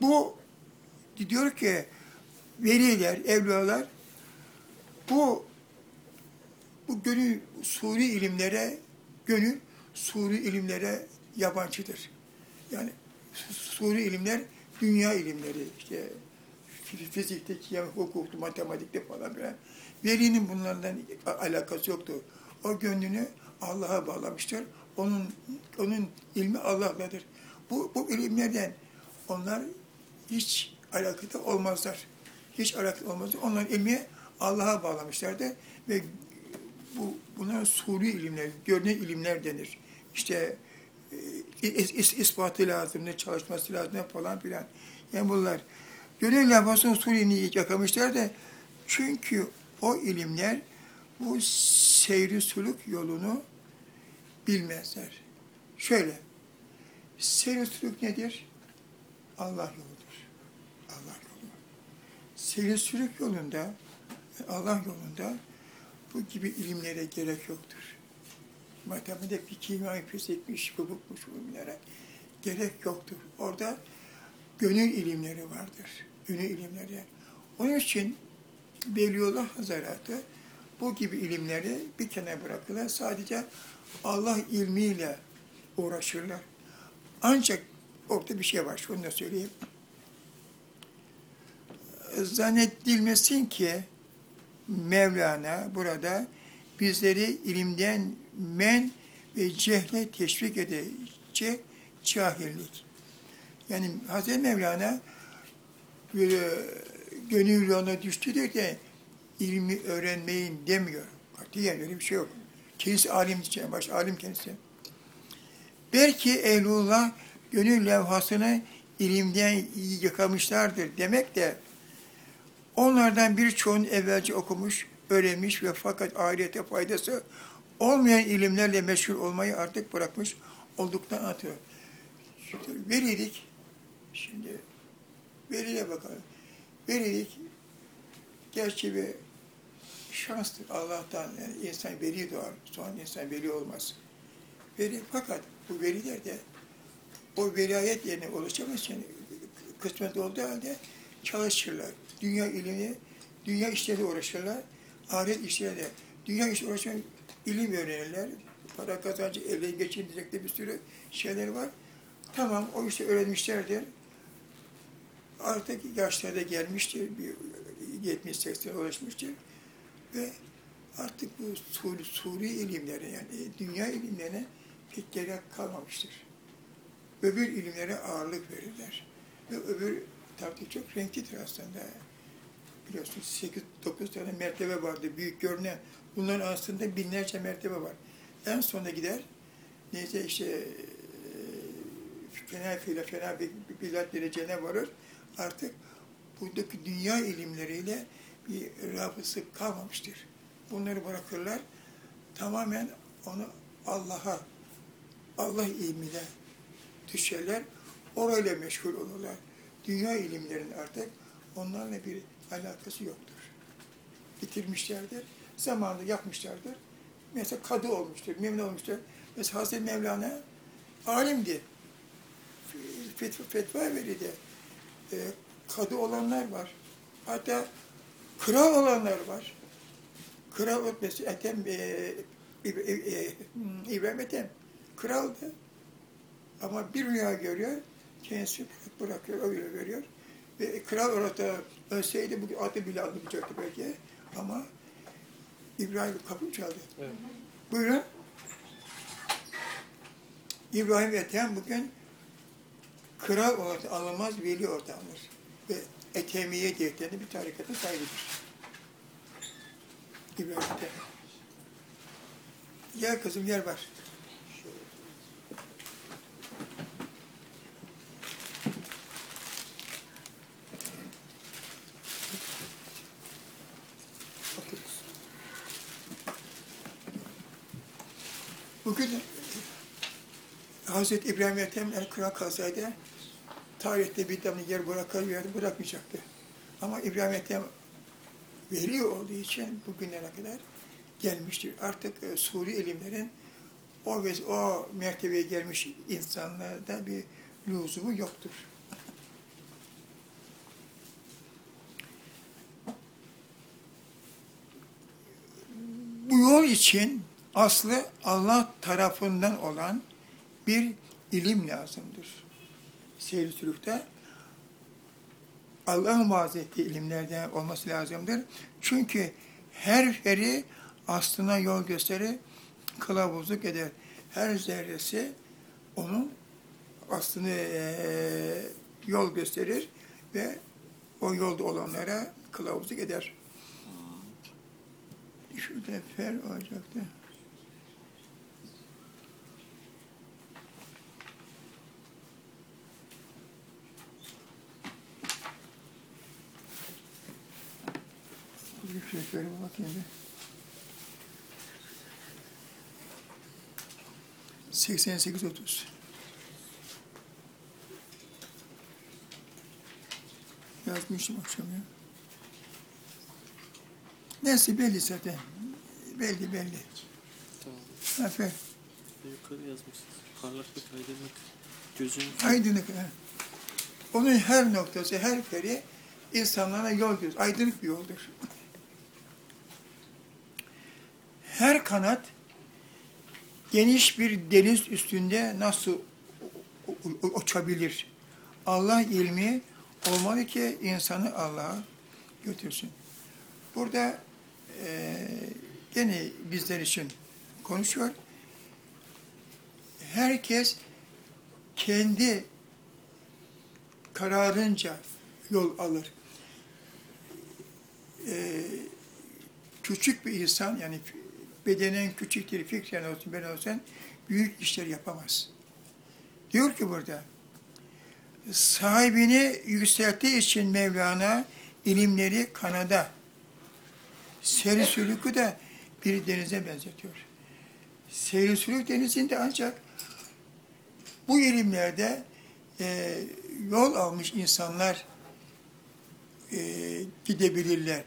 bu diyor ki veliler, evliyalar bu bu gönül suri ilimlere gönül suri ilimlere yabancıdır. Yani su- suri ilimler dünya ilimleri işte fi- fizikte, kimya, hukukta, matematikte falan filan. Velinin bunlardan alakası yoktur. O gönlünü Allah'a bağlamıştır. Onun onun ilmi Allah'ladır. Bu, bu ilimlerden onlar hiç alakada olmazlar. Hiç alakada olmazlar. Onların ilmi Allah'a bağlamışlardır ve bu bunlar suri ilimler, görünen ilimler denir. İşte is, is, ispatı lazım, ne çalışması lazım ne falan filan. Yani bunlar gönül lafasını suri'ni yakamışlar da çünkü o ilimler bu seyri suluk yolunu bilmezler. Şöyle, seyri suluk nedir? Allah yoludur. Allah yolu. Seyri suluk yolunda, Allah yolunda bu gibi ilimlere gerek yoktur. Matematik, kimya, fizikmiş, hukukmuş bu ilimlere gerek yoktur. Orada gönül ilimleri vardır. Gönül ilimleri. Onun için Veliullah Hazaratı bu gibi ilimleri bir kenara bırakırlar. Sadece Allah ilmiyle uğraşırlar. Ancak orada bir şey var, şunu da söyleyeyim. Zannedilmesin ki Mevlana burada bizleri ilimden men ve cehle teşvik edecek cahillik. Yani Hazreti Mevlana böyle gönül yoluna düştü derken ilmi öğrenmeyin demiyor. Katiyen öyle bir şey yok. Kendisi alim diyeceğim, baş alim kendisi. Belki ehlullah gönül levhasını ilimden yıkamışlardır demek de onlardan birçoğunu evvelce okumuş, öğrenmiş ve fakat ahirete faydası olmayan ilimlerle meşhur olmayı artık bırakmış olduktan. Şimdi velilik, şimdi veliye bakalım. Velilik gerçi bir şanstır Allah'tan. Yani insan veli doğar, sonra insan veli olmaz. Veli, fakat bu veliler de o velayet yerine ulaşamak için kısmet olduğu halde çalışırlar. Dünya ilmi, dünya işleri uğraşırlar. Ahiret işleri de. Dünya işleri uğraşan ilim öğrenirler. Para kazancı, elde geçinecek de bir sürü şeyler var. Tamam, o işi öğrenmişlerdir. Artık yaşları da gelmiştir. Bir 70-80 ulaşmıştır. Ve artık bu suri, suri ilimlere yani dünya ilimlerine pek gerek kalmamıştır. Öbür ilimlere ağırlık verirler. Ve öbür tabii çok renklidir aslında. Biliyorsunuz 8-9 tane mertebe vardı büyük görünen. Bunların aslında binlerce mertebe var. En sonuna gider. Neyse işte e, fena fiile fena bilat derecene varır. Artık buradaki dünya ilimleriyle bir rabısı kalmamıştır. Bunları bırakırlar. Tamamen onu Allah'a, Allah ilmine düşerler. Orayla meşgul olurlar. Dünya ilimlerinin artık onlarla bir alakası yoktur. Bitirmişlerdir. Zamanında yapmışlardır. Mesela kadı olmuştur, memnun olmuştur. Mesela Hazreti Mevlana alimdi. Fetva, fetva verirdi. Ee, kadı olanlar var. Hatta kral olanlar var. Kral mesela Ethem, e, e, e, İbrahim Ethem kraldı. Ama bir rüya görüyor, kendisi bırakıyor, öyle veriyor. Ve kral orada ölseydi bu adı bile almayacaktı belki. Ama İbrahim kapı çaldı. Evet. Buyurun. İbrahim Ethem bugün kral olarak alınmaz, veli alınır. Ve Ethemiye diyetten bir tarikatın sahibidir. İbrahim Ethem. Gel kızım yer var. Bugün Hz. İbrahim Ethem el-Kıra kalsaydı tarihte bir tane yer bırakabilirdi, bırakmayacaktı. Ama İbrahim Ethem veli olduğu için bugünlere kadar gelmiştir. Artık e, Suri ilimlerin o ve o mertebeye gelmiş insanlarda bir lüzumu yoktur. Bu yol için aslı Allah tarafından olan bir ilim lazımdır. Seyir sülükte Allah'ın vaaz ettiği ilimlerden olması lazımdır. Çünkü her feri aslına yol gösterir, kılavuzluk eder. Her zerresi onun aslını eee, yol gösterir ve o yolda olanlara kılavuzluk eder. Şurada fer olacaktı. Şey şöyle bakayım bir. 88 30. Yazmışım akşam ya. Neyse belli zaten. Belli belli. Tamam. Aferin. Yukarı yazmışsınız. Parlaklık, aydınlık, gözün Aydınlık. ha. Onun her noktası, her feri insanlara yol göz, aydınlık bir yoldur. Her kanat geniş bir deniz üstünde nasıl uçabilir? Allah ilmi olmalı ki insanı Allah'a götürsün. Burada eee gene bizler için konuşuyor. Herkes kendi kararınca yol alır. Ee, küçük bir insan yani bedenen küçüktür, fikren olsun ben olsun büyük işler yapamaz. Diyor ki burada sahibini yükselttiği için Mevlana ilimleri kanada, seri sülükü de bir denize benzetiyor. Seri sülük denizinde ancak bu ilimlerde e, yol almış insanlar e, gidebilirler.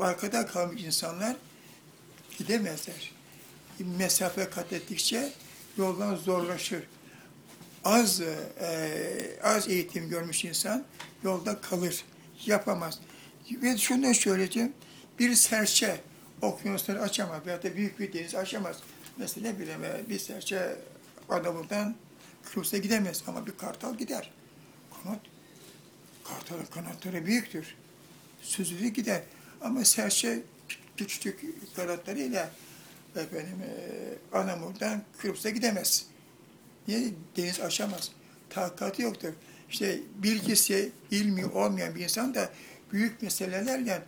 Arkada kalmış insanlar gidemezler. Mesafe kat ettikçe yoldan zorlaşır. Az e, az eğitim görmüş insan yolda kalır, yapamaz. Ve şunu da söyleyeceğim, bir serçe okyanusları açamaz veya da büyük bir deniz açamaz. Mesela ne bileyim bir serçe Anadolu'dan Kıbrıs'a gidemez ama bir kartal gider. Kanat, kartalın kanatları büyüktür. Süzülü gider. Ama serçe küçük kanatlarıyla efendim, e, Anamur'dan Kıbrıs'a gidemez. Niye? Deniz aşamaz. Takatı yoktur. İşte bilgisi, ilmi olmayan bir insan da büyük meselelerle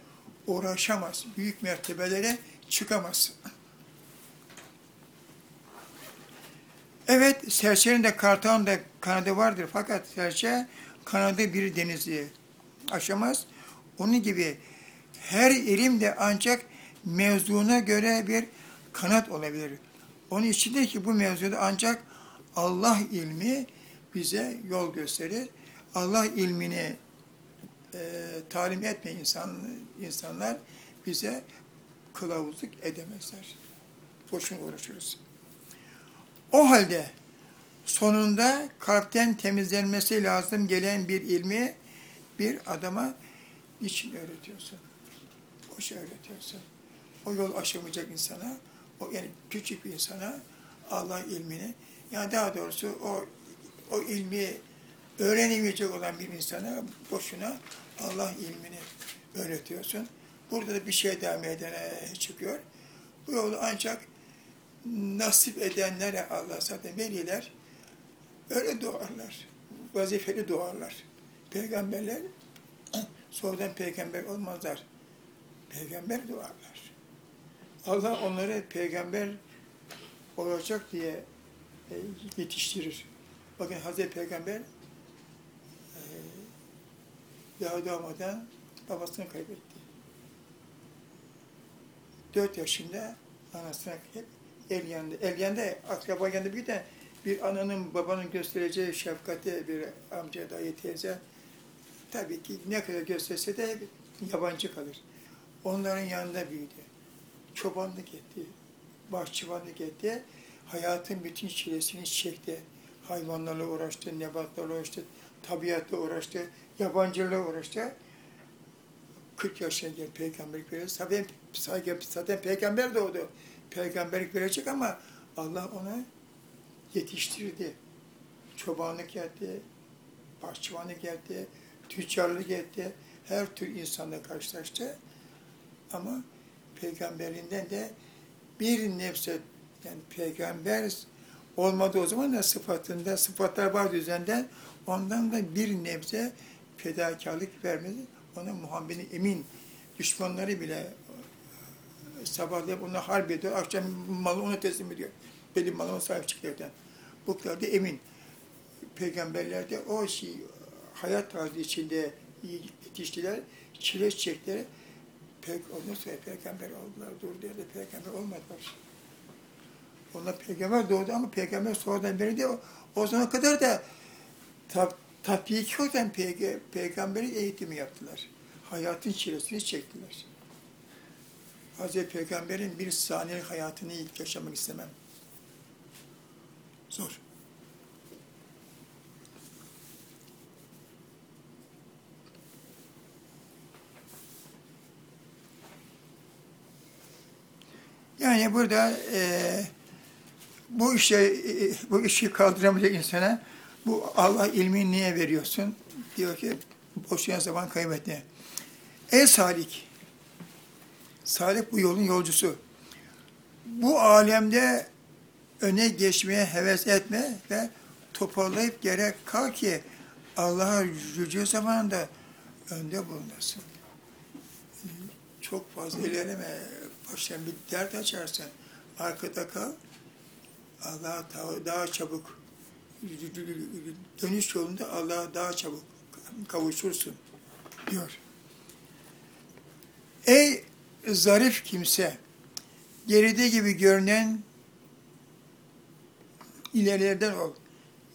uğraşamaz. Büyük mertebelere çıkamaz. Evet, serçenin de kartalın da kanadı vardır. Fakat serçe kanadı bir denizi aşamaz. Onun gibi her ilim de ancak mevzuna göre bir kanat olabilir. Onun için de ki bu mevzuda ancak Allah ilmi bize yol gösterir. Allah ilmini e, talim etmeyen insan, insanlar bize kılavuzluk edemezler. Boşuna uğraşırız. O halde sonunda kalpten temizlenmesi lazım gelen bir ilmi bir adama niçin öğretiyorsun? Boş öğretiyorsun. O yol aşamayacak insana, o yani küçük bir insana Allah ilmini, yani daha doğrusu o o ilmi öğrenemeyecek olan bir insana boşuna Allah ilmini öğretiyorsun. Burada da bir şey daha meydana çıkıyor. Bu yolu ancak nasip edenlere Allah zaten veliler öyle doğarlar. Vazifeli doğarlar. Peygamberler sonradan peygamber olmazlar. Peygamber doğarlar. Allah onları peygamber olacak diye e, yetiştirir. Bakın Hazreti Peygamber e, daha doğmadan babasını kaybetti. Dört yaşında anasına hep el yanında. El yanında, akraba yanında bir de bir ananın babanın göstereceği şefkati bir amca, dayı, teyze tabii ki ne kadar gösterse de yabancı kalır. Onların yanında büyüdü. Çobanlık etti, bahçıvanlık etti. Hayatın bütün çilesini çekti. Hayvanlarla uğraştı, nebatlarla uğraştı, tabiatla uğraştı, yabancılarla uğraştı. 40 yaşına geldi peygamberlik verildi. Zaten, zaten peygamber doğdu. peygamberlik verecek ama Allah ona yetiştirdi. Çobanlık etti, bahçıvanlık etti, tüccarlık etti. Her tür insanla karşılaştı. Ama peygamberinden de bir nebze yani peygamber olmadı o zaman da sıfatında sıfatlar var üzerinden ondan da bir nebze fedakarlık vermedi. Ona Muhammed'in emin düşmanları bile sabahlayıp ona harp ediyor, akşam malı ona teslim ediyor. Benim malıma sahip çıkıyordan. Bu kadar da emin. Peygamberler de o şey, hayat tarzı içinde yetiştiler, çile çektiler. Pek, ondan sonra peygamber oldular, dur diye de peygamber olmadılar. Onlar peygamber doğdu ama peygamber sonradan beri de o, o zamana kadar da tab, tatbiki olan peyge, peygamberin eğitimi yaptılar. Hayatın çilesini çektiler. Hazreti Peygamber'in bir saniyelik hayatını ilk yaşamak istemem. Zor. Yani burada e, bu işe e, bu işi kaldıramayacak insana bu Allah ilmini niye veriyorsun? Diyor ki boşuna zaman kaybetme. Ey salik Salih bu yolun yolcusu. Bu alemde öne geçmeye heves etme ve toparlayıp gerek kal ki Allah'a rücu zamanında önde bulunasın. Çok fazla ilerleme, baştan bir dert açarsın, arkada kal, Allah'a daha, daha çabuk, dönüş yolunda Allah'a daha çabuk kavuşursun diyor. Ey zarif kimse, geride gibi görünen ilerilerden ol.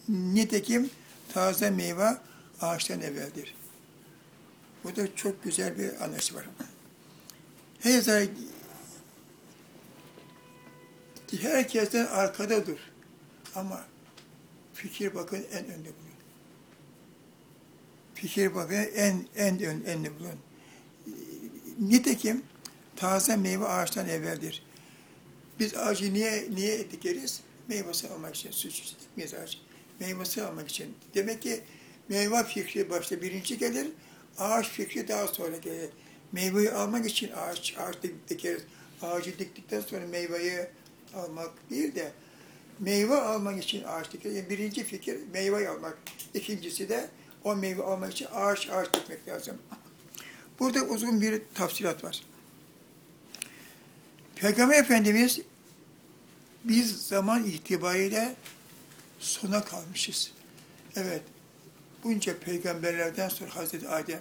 Nitekim taze meyve ağaçtan evveldir. Bu da çok güzel bir anlayış var. Her zaman herkesten arkada dur. Ama fikir bakın en önde bulun. Fikir bakın en en ön, önde bulun. Nitekim taze meyve ağaçtan evveldir. Biz ağacı niye niye dikeriz? Meyvesi almak için, süt dikmeyiz ağacı. Meyvesi almak için. Demek ki meyve fikri başta birinci gelir, ağaç fikri daha sonra gelir. Meyveyi almak için ağaç, ağaç dikeriz. Ağacı diktikten sonra meyveyi almak değil de meyve almak için ağaç dikeriz. Yani birinci fikir meyveyi almak. İkincisi de o meyve almak için ağaç ağaç dikmek lazım. Burada uzun bir tafsilat var. Peygamber Efendimiz biz zaman itibariyle sona kalmışız. Evet, bunca peygamberlerden sonra Hazreti Adem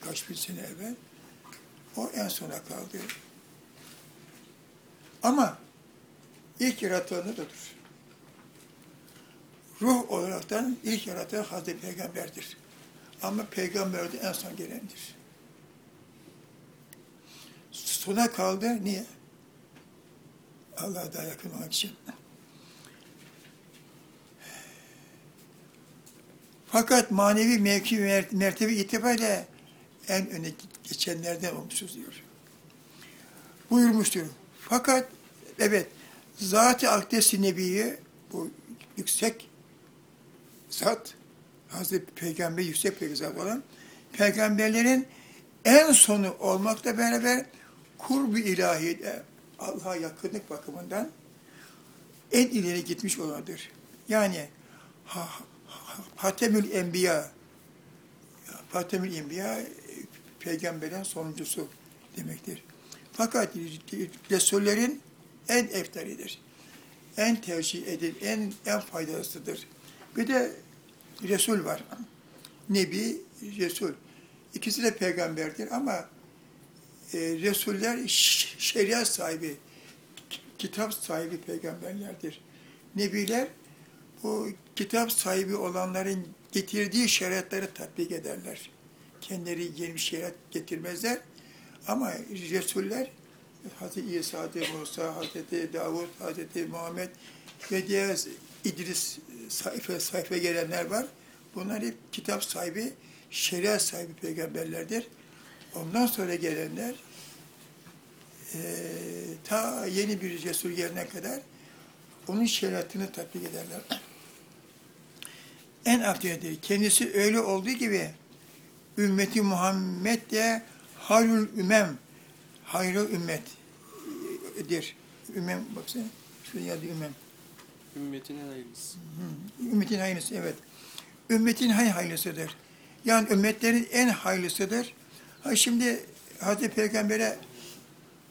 kaç bin sene evvel o en sona kaldı. Ama ilk yaratılanı da dur. Ruh olaraktan ilk yaratan Hazreti Peygamber'dir. Ama peygamber de en son gelendir. Sona kaldı. Niye? Allah'a daha yakın olmak için. Fakat manevi mevki ve mertebe itibariyle en öne geçenlerden olmuşuz diyor. Buyurmuştur. Fakat evet Zat-ı Akdes-i Nebi'yi bu yüksek zat Hazreti Peygamber yüksek zat olan peygamberlerin en sonu olmakla beraber kurb-ı ilahide Allah'a yakınlık bakımından en ileri gitmiş olandır. Yani ha, ha, Hatemül Enbiya Hatemül Enbiya peygamberin sonuncusu demektir. Fakat Resullerin en eftaridir. En tercih edilir, en, en faydalısıdır. Bir de Resul var. Nebi, Resul. İkisi de peygamberdir ama e, Resuller şeriat sahibi, kitap sahibi peygamberlerdir. Nebiler bu kitap sahibi olanların getirdiği şeriatları tatbik ederler. Kendileri yeni şeriat getirmezler. Ama Resuller Hazreti İsa, Hazreti Musa, Hazreti Davud, Hazreti Muhammed ve diğer İdris sayfa sayfa gelenler var. Bunlar hep kitap sahibi, şeriat sahibi peygamberlerdir. Ondan sonra gelenler e, ta yeni bir Resul gelene kadar onun şeriatını tatbik ederler. En afdelidir. Kendisi öyle olduğu gibi ümmeti Muhammed de hayrül ümem, hayrı ümmettir. Ümmem, baksana, şurada yazıyor ümmem. Ümmetin en hayırlısı. Ümmetin hayırlısı, evet. Ümmetin hay hayırlısıdır. Yani ümmetlerin en hayırlısıdır. Ha şimdi Hazreti Peygamber'e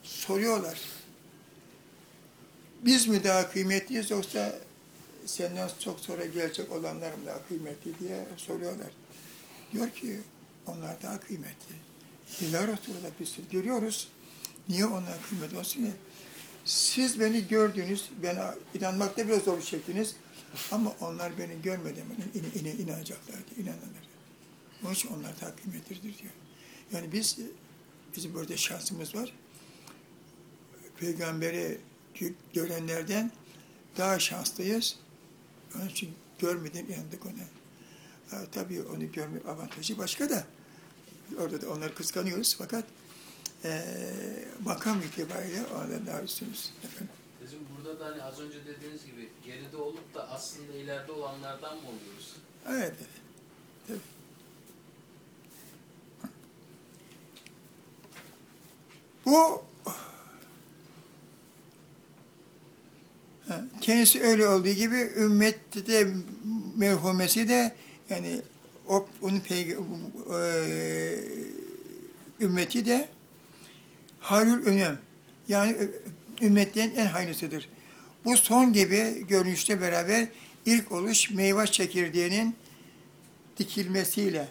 soruyorlar. Biz mi daha kıymetliyiz yoksa senden çok sonra gelecek olanlar mı daha kıymetli diye soruyorlar. Diyor ki onlar daha kıymetli. Ya Resulallah biz görüyoruz. Niye onlar kıymetli olsun ki? Siz beni gördünüz, bana inanmakta biraz zorluk çektiniz. Ama onlar beni görmeden in, in, inanacaklar diye, inanırlar. Onun için onlar daha kıymetlidir diyor. Yani biz, bizim burada şansımız var. Peygamberi görenlerden daha şanslıyız. Onun için görmeden inandık ona. Ha, tabii onu görme avantajı başka da. Orada da onları kıskanıyoruz fakat eee makam itibariyle onlardan daha üstünüz. Efendim. Bizim burada da hani az önce dediğiniz gibi geride olup da aslında ileride olanlardan mı oluyoruz? Evet. Tabii. Bu kendisi öyle olduğu gibi ümmette de merhumesi de yani o, onun peyg- eee, ümmeti de hayrül önem yani ö- ümmetlerin en hayırlısıdır. Bu son gibi görünüşte beraber ilk oluş meyve çekirdeğinin dikilmesiyle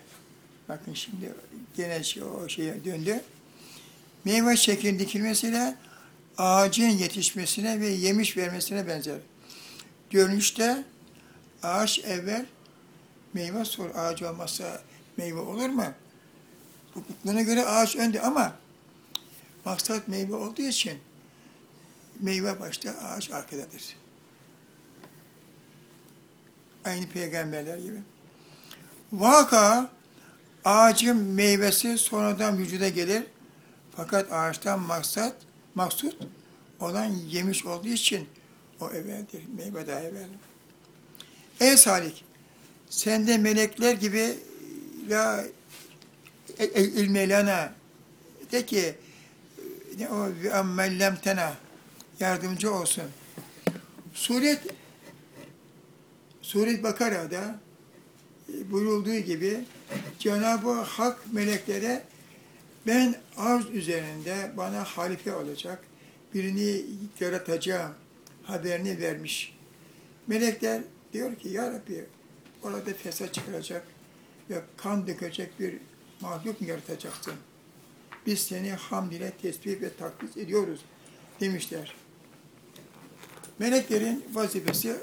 bakın şimdi gene şey, o şeye döndü. Meyve çekirdeğinin dikilmesiyle ağacın yetişmesine ve yemiş vermesine benzer. Görünüşte ağaç evvel meyve sor ağaç olmazsa meyve olur mu? Buna göre ağaç önde ama maksat meyve olduğu için meyve başta ağaç arkadadır. Aynı peygamberler gibi. Vaka ağacın meyvesi sonradan vücuda gelir. Fakat ağaçtan maksat, maksut olan yemiş olduğu için o evveldir. Meyve daha evvel. Ey Salik, sen de melekler gibi la e- e- ilmelana de ki o ve ammellemtena yardımcı olsun. Suret Suret Bakara'da e, buyurulduğu gibi Cenab-ı Hak meleklere ben arz üzerinde bana halife olacak birini yaratacağım haberini vermiş. Melekler diyor ki ya Rabbi orada fesat çıkaracak ve kan dökecek bir mahluk mu yaratacaksın? Biz seni hamd ile tesbih ve takdis ediyoruz demişler. Meleklerin vazifesi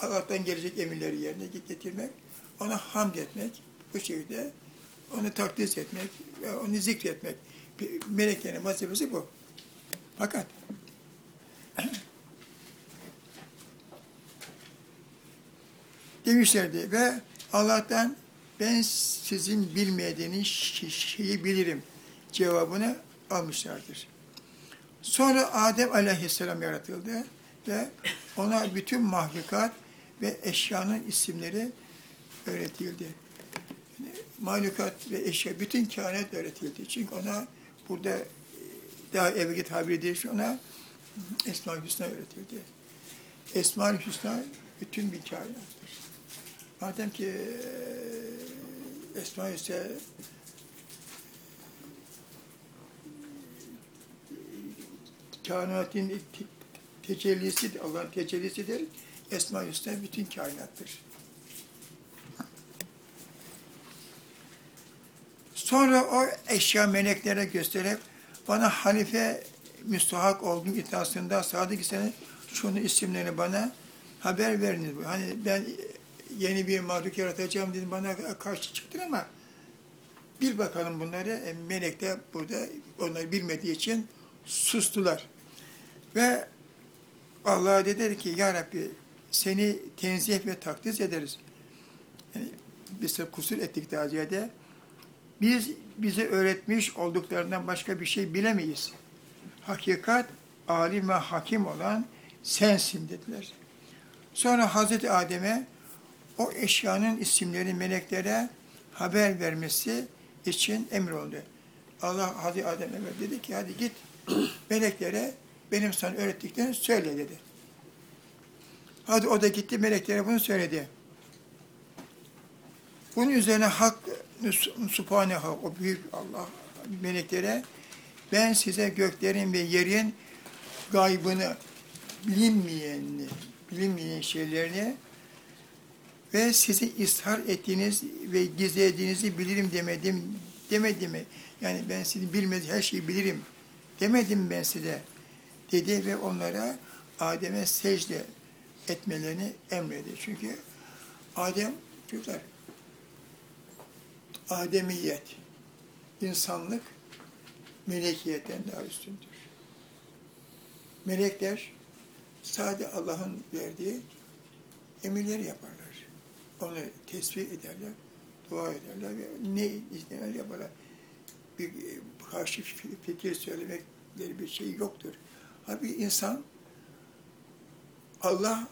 Allah'tan gelecek emirleri yerine getirmek, ona hamd etmek, bu şekilde onu takdis etmek onu zikretmek. Meleklerin vazifesi bu. Fakat demişlerdi ve Allah'tan ben sizin bilmediğiniz şeyi bilirim cevabını almışlardır. Sonra Adem aleyhisselam yaratıldı ve ona bütün mahlukat ve eşyanın isimleri öğretildi. Yani mahlukat ve eşya, bütün kainat öğretildi. Çünkü ona burada e, daha evvelki tabir edilmiş ona Esma-ül Hüsna öğretildi. Esma-ül Hüsna bütün bir kainattır. Madem ki e, Esma-ül Hüsna kainatın te- tecellisi, Allah'ın tecellisidir. Esma-ül Hüsna bütün kainattır. Sonra o eşya meleklere gösterip bana halife müstahak olduğum iddiasında sadık ise şunu isimlerini bana haber veriniz. Hani ben yeni bir mahluk yaratacağım dedim bana karşı çıktın ama bir bakalım bunları. E, melek de burada onları bilmediği için sustular. Ve Allah dedi ki ya Rabbi seni tenzih ve takdis ederiz. Yani biz de kusur ettik daha ziyade. Biz bize öğretmiş olduklarından başka bir şey bilemeyiz. Hakikat, alim ve hakim olan sensin dediler. Sonra Hazreti Adem'e o eşyanın isimlerini meleklere haber vermesi için emroldu. Allah Hazreti Adem'e dedi ki hadi git meleklere benim sana öğrettiklerini söyle dedi. Hadi o da gitti meleklere bunu söyledi. Bunun üzerine Hak Subhanehu, o büyük Allah meleklere ben size göklerin ve yerin gaybını, bilinmeyenini, bilinmeyen şeylerini ve sizin ishar ettiğiniz ve gizlediğinizi bilirim demedim, demedi mi? Yani ben sizin bilmediğiniz her şeyi bilirim demedim ben size dedi ve onlara Adem'e secde etmelerini emredi. Çünkü Adem, çocuklar, Ademiyet, insanlık melekiyetten daha üstündür. Melekler sadece Allah'ın verdiği emirleri yaparlar. Onu tesbih ederler, dua ederler ve ne istemeler yaparlar. Bir e, karşı fikir söylemekleri bir şey yoktur. Halbuki insan, Allah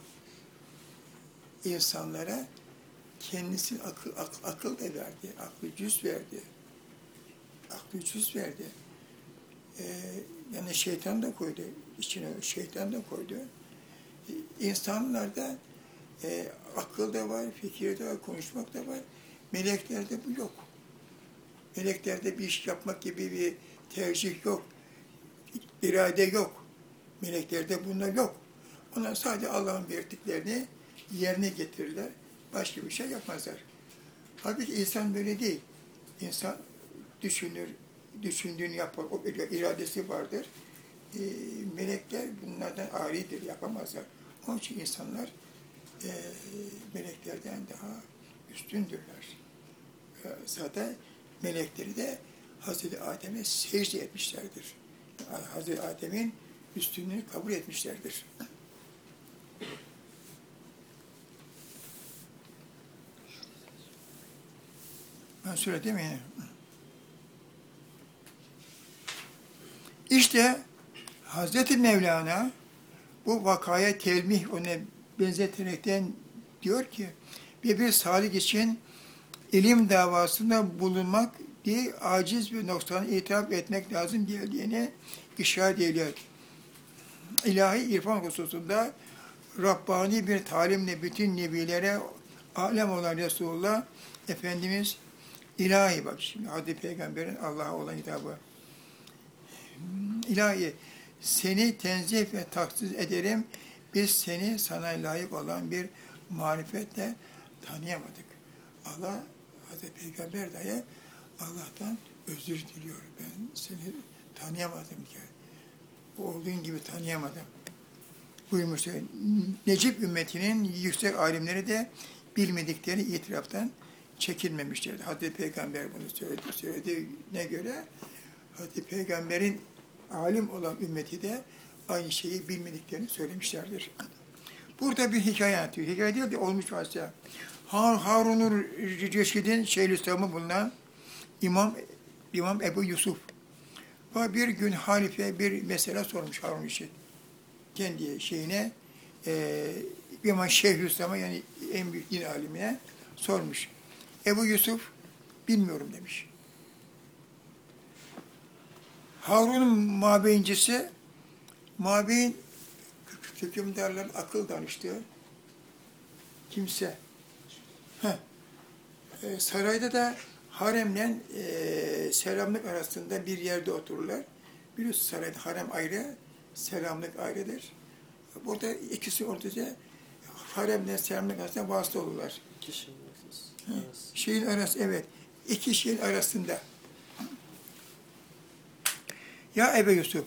insanlara kendisi akıl, akıl, akıl da verdi, aklı cüz verdi. Aklı cüz verdi. Ee, yani şeytan da koydu, içine şeytan da koydu. İnsanlarda e, akıl da var, fikir de var, konuşmak da var. Meleklerde bu yok. Meleklerde bir iş yapmak gibi bir tercih yok. irade yok. Meleklerde bunlar yok. Onlar sadece Allah'ın verdiklerini yerine getirirler. Başka bir şey yapmazlar. Halbuki insan böyle değil. İnsan düşünür, düşündüğünü yapar. O iradesi vardır. E, melekler bunlardan aridir, yapamazlar. Onun için insanlar e, meleklerden daha üstündürler. E, zaten melekleri de Hazreti Adem'e secde etmişlerdir. Hazreti Adem'in üstünlüğünü kabul etmişlerdir. Ben söyledim mi? İşte Hazreti Mevlana bu vakaya telmih ona benzeterekten diyor ki bir salik için ilim davasında bulunmak diye aciz ve noksanı itiraf etmek lazım geldiğini işaret ediyor. İlahi irfan hususunda Rabbani bir talimle bütün nebilere alem olan Resulullah Efendimiz ilahi bak şimdi Hazreti Peygamber'in Allah'a olan hitabı. İlahi seni tenzih ve taksis ederim. Biz seni sana layık olan bir marifetle tanıyamadık. Allah Hazreti Peygamber dahi Allah'tan özür diliyor. Ben seni tanıyamadım ki. Olduğun gibi tanıyamadım. Buyurmuşlar. Necip ümmetinin yüksek alimleri de bilmedikleri itiraftan çekinmemişlerdi. Hazreti Peygamber bunu söyledi. Söylediğine göre Hazreti Peygamber'in alim olan ümmeti de aynı şeyi bilmediklerini söylemişlerdir. Burada bir hikaye anlatıyor. Hikaye değil de olmuş varsa. Har Harunur Reşid'in Şeyhülislam'ı bulunan İmam, İmam Ebu Yusuf. Ve bir gün halife bir mesele sormuş Harun Reşid. Kendi şeyine, e, İmam Şeyhülislam'a yani en büyük din alimine sormuş. Ebu Yusuf bilmiyorum demiş. Harun'un mabeyincisi mabeyin hükümdarların akıl danıştığı kimse. Heh. E, sarayda da haremle e, selamlık arasında bir yerde otururlar. Biliyorsunuz sarayda harem ayrı, selamlık ayrıdır. Burada ikisi ortada haremle selamlık arasında vasıta olurlar. Evet. Şeyin arası, evet. İki şeyin arasında. Ya Ebe Yusuf,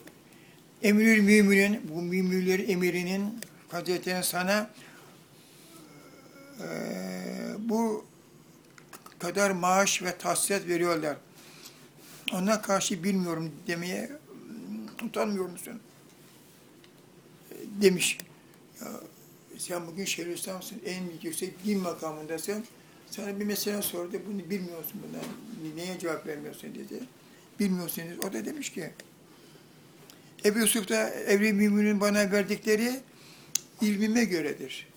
Emirül Müminin, bu müminlerin emirinin Hazretleri'nin sana eee, bu kadar maaş ve tahsilat veriyorlar. Ona karşı bilmiyorum demeye utanmıyor musun? E, Demiş. Ya, sen bugün Şeyhülislam'sın, en yüksek din makamındasın. Sana bir mesele sordu, bunu bilmiyorsun bundan. Neye cevap vermiyorsun dedi. Bilmiyorsunuz. O da demiş ki, Ebu Yusuf da evli müminin bana verdikleri ilmime göredir.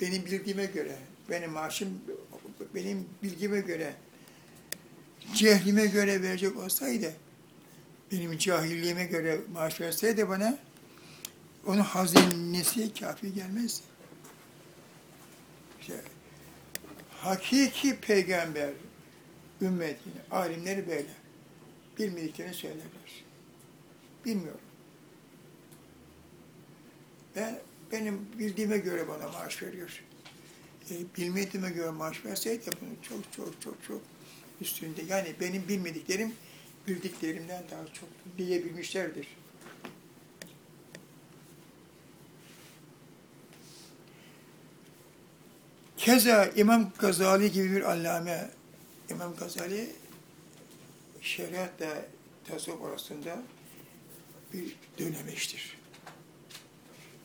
Benim bildiğime göre, benim maaşım benim bilgime göre, cehlime göre verecek olsaydı, benim cahilliğime göre maaş verseydi bana, onun hazinesi kafi gelmez. İşte, hakiki peygamber ümmetini, alimleri böyle. Bilmediklerini söylerler. Bilmiyorum. Ben benim bildiğime göre bana maaş veriyor. E, bilmediğime göre maaş verseydi bunu çok çok çok çok üstünde. Yani benim bilmediklerim bildiklerimden daha çok diyebilmişlerdir. Keza İmam Gazali gibi bir allame, İmam Gazali şeriatla tasavvuf arasında bir dönemeçtir.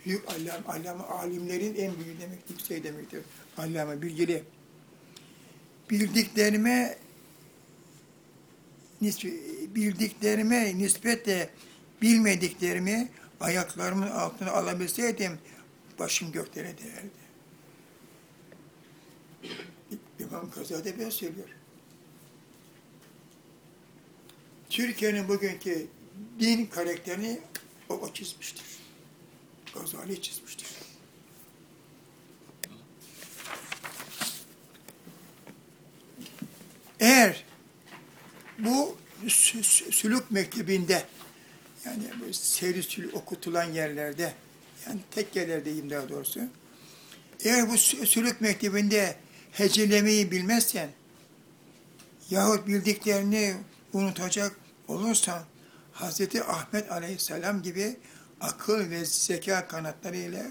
Büyük allame, allame alimlerin en büyüğü demek, yüksek demektir. Allame, bilgili. Bildiklerime bildiklerime nispetle bilmediklerimi ayaklarımın altına alabilseydim başım göklere değerdi. İmam Gazali ben söylüyor. Türkiye'nin bugünkü din karakterini o, o çizmiştir. Gazali çizmiştir. Eğer bu sü- sü- sülük mektebinde yani seyri sülük okutulan yerlerde yani tekkelerdeyim daha doğrusu eğer bu sü- sülük mektebinde hecelemeyi bilmezsen yahut bildiklerini unutacak olursan Hazreti Ahmet Aleyhisselam gibi akıl ve zeka kanatlarıyla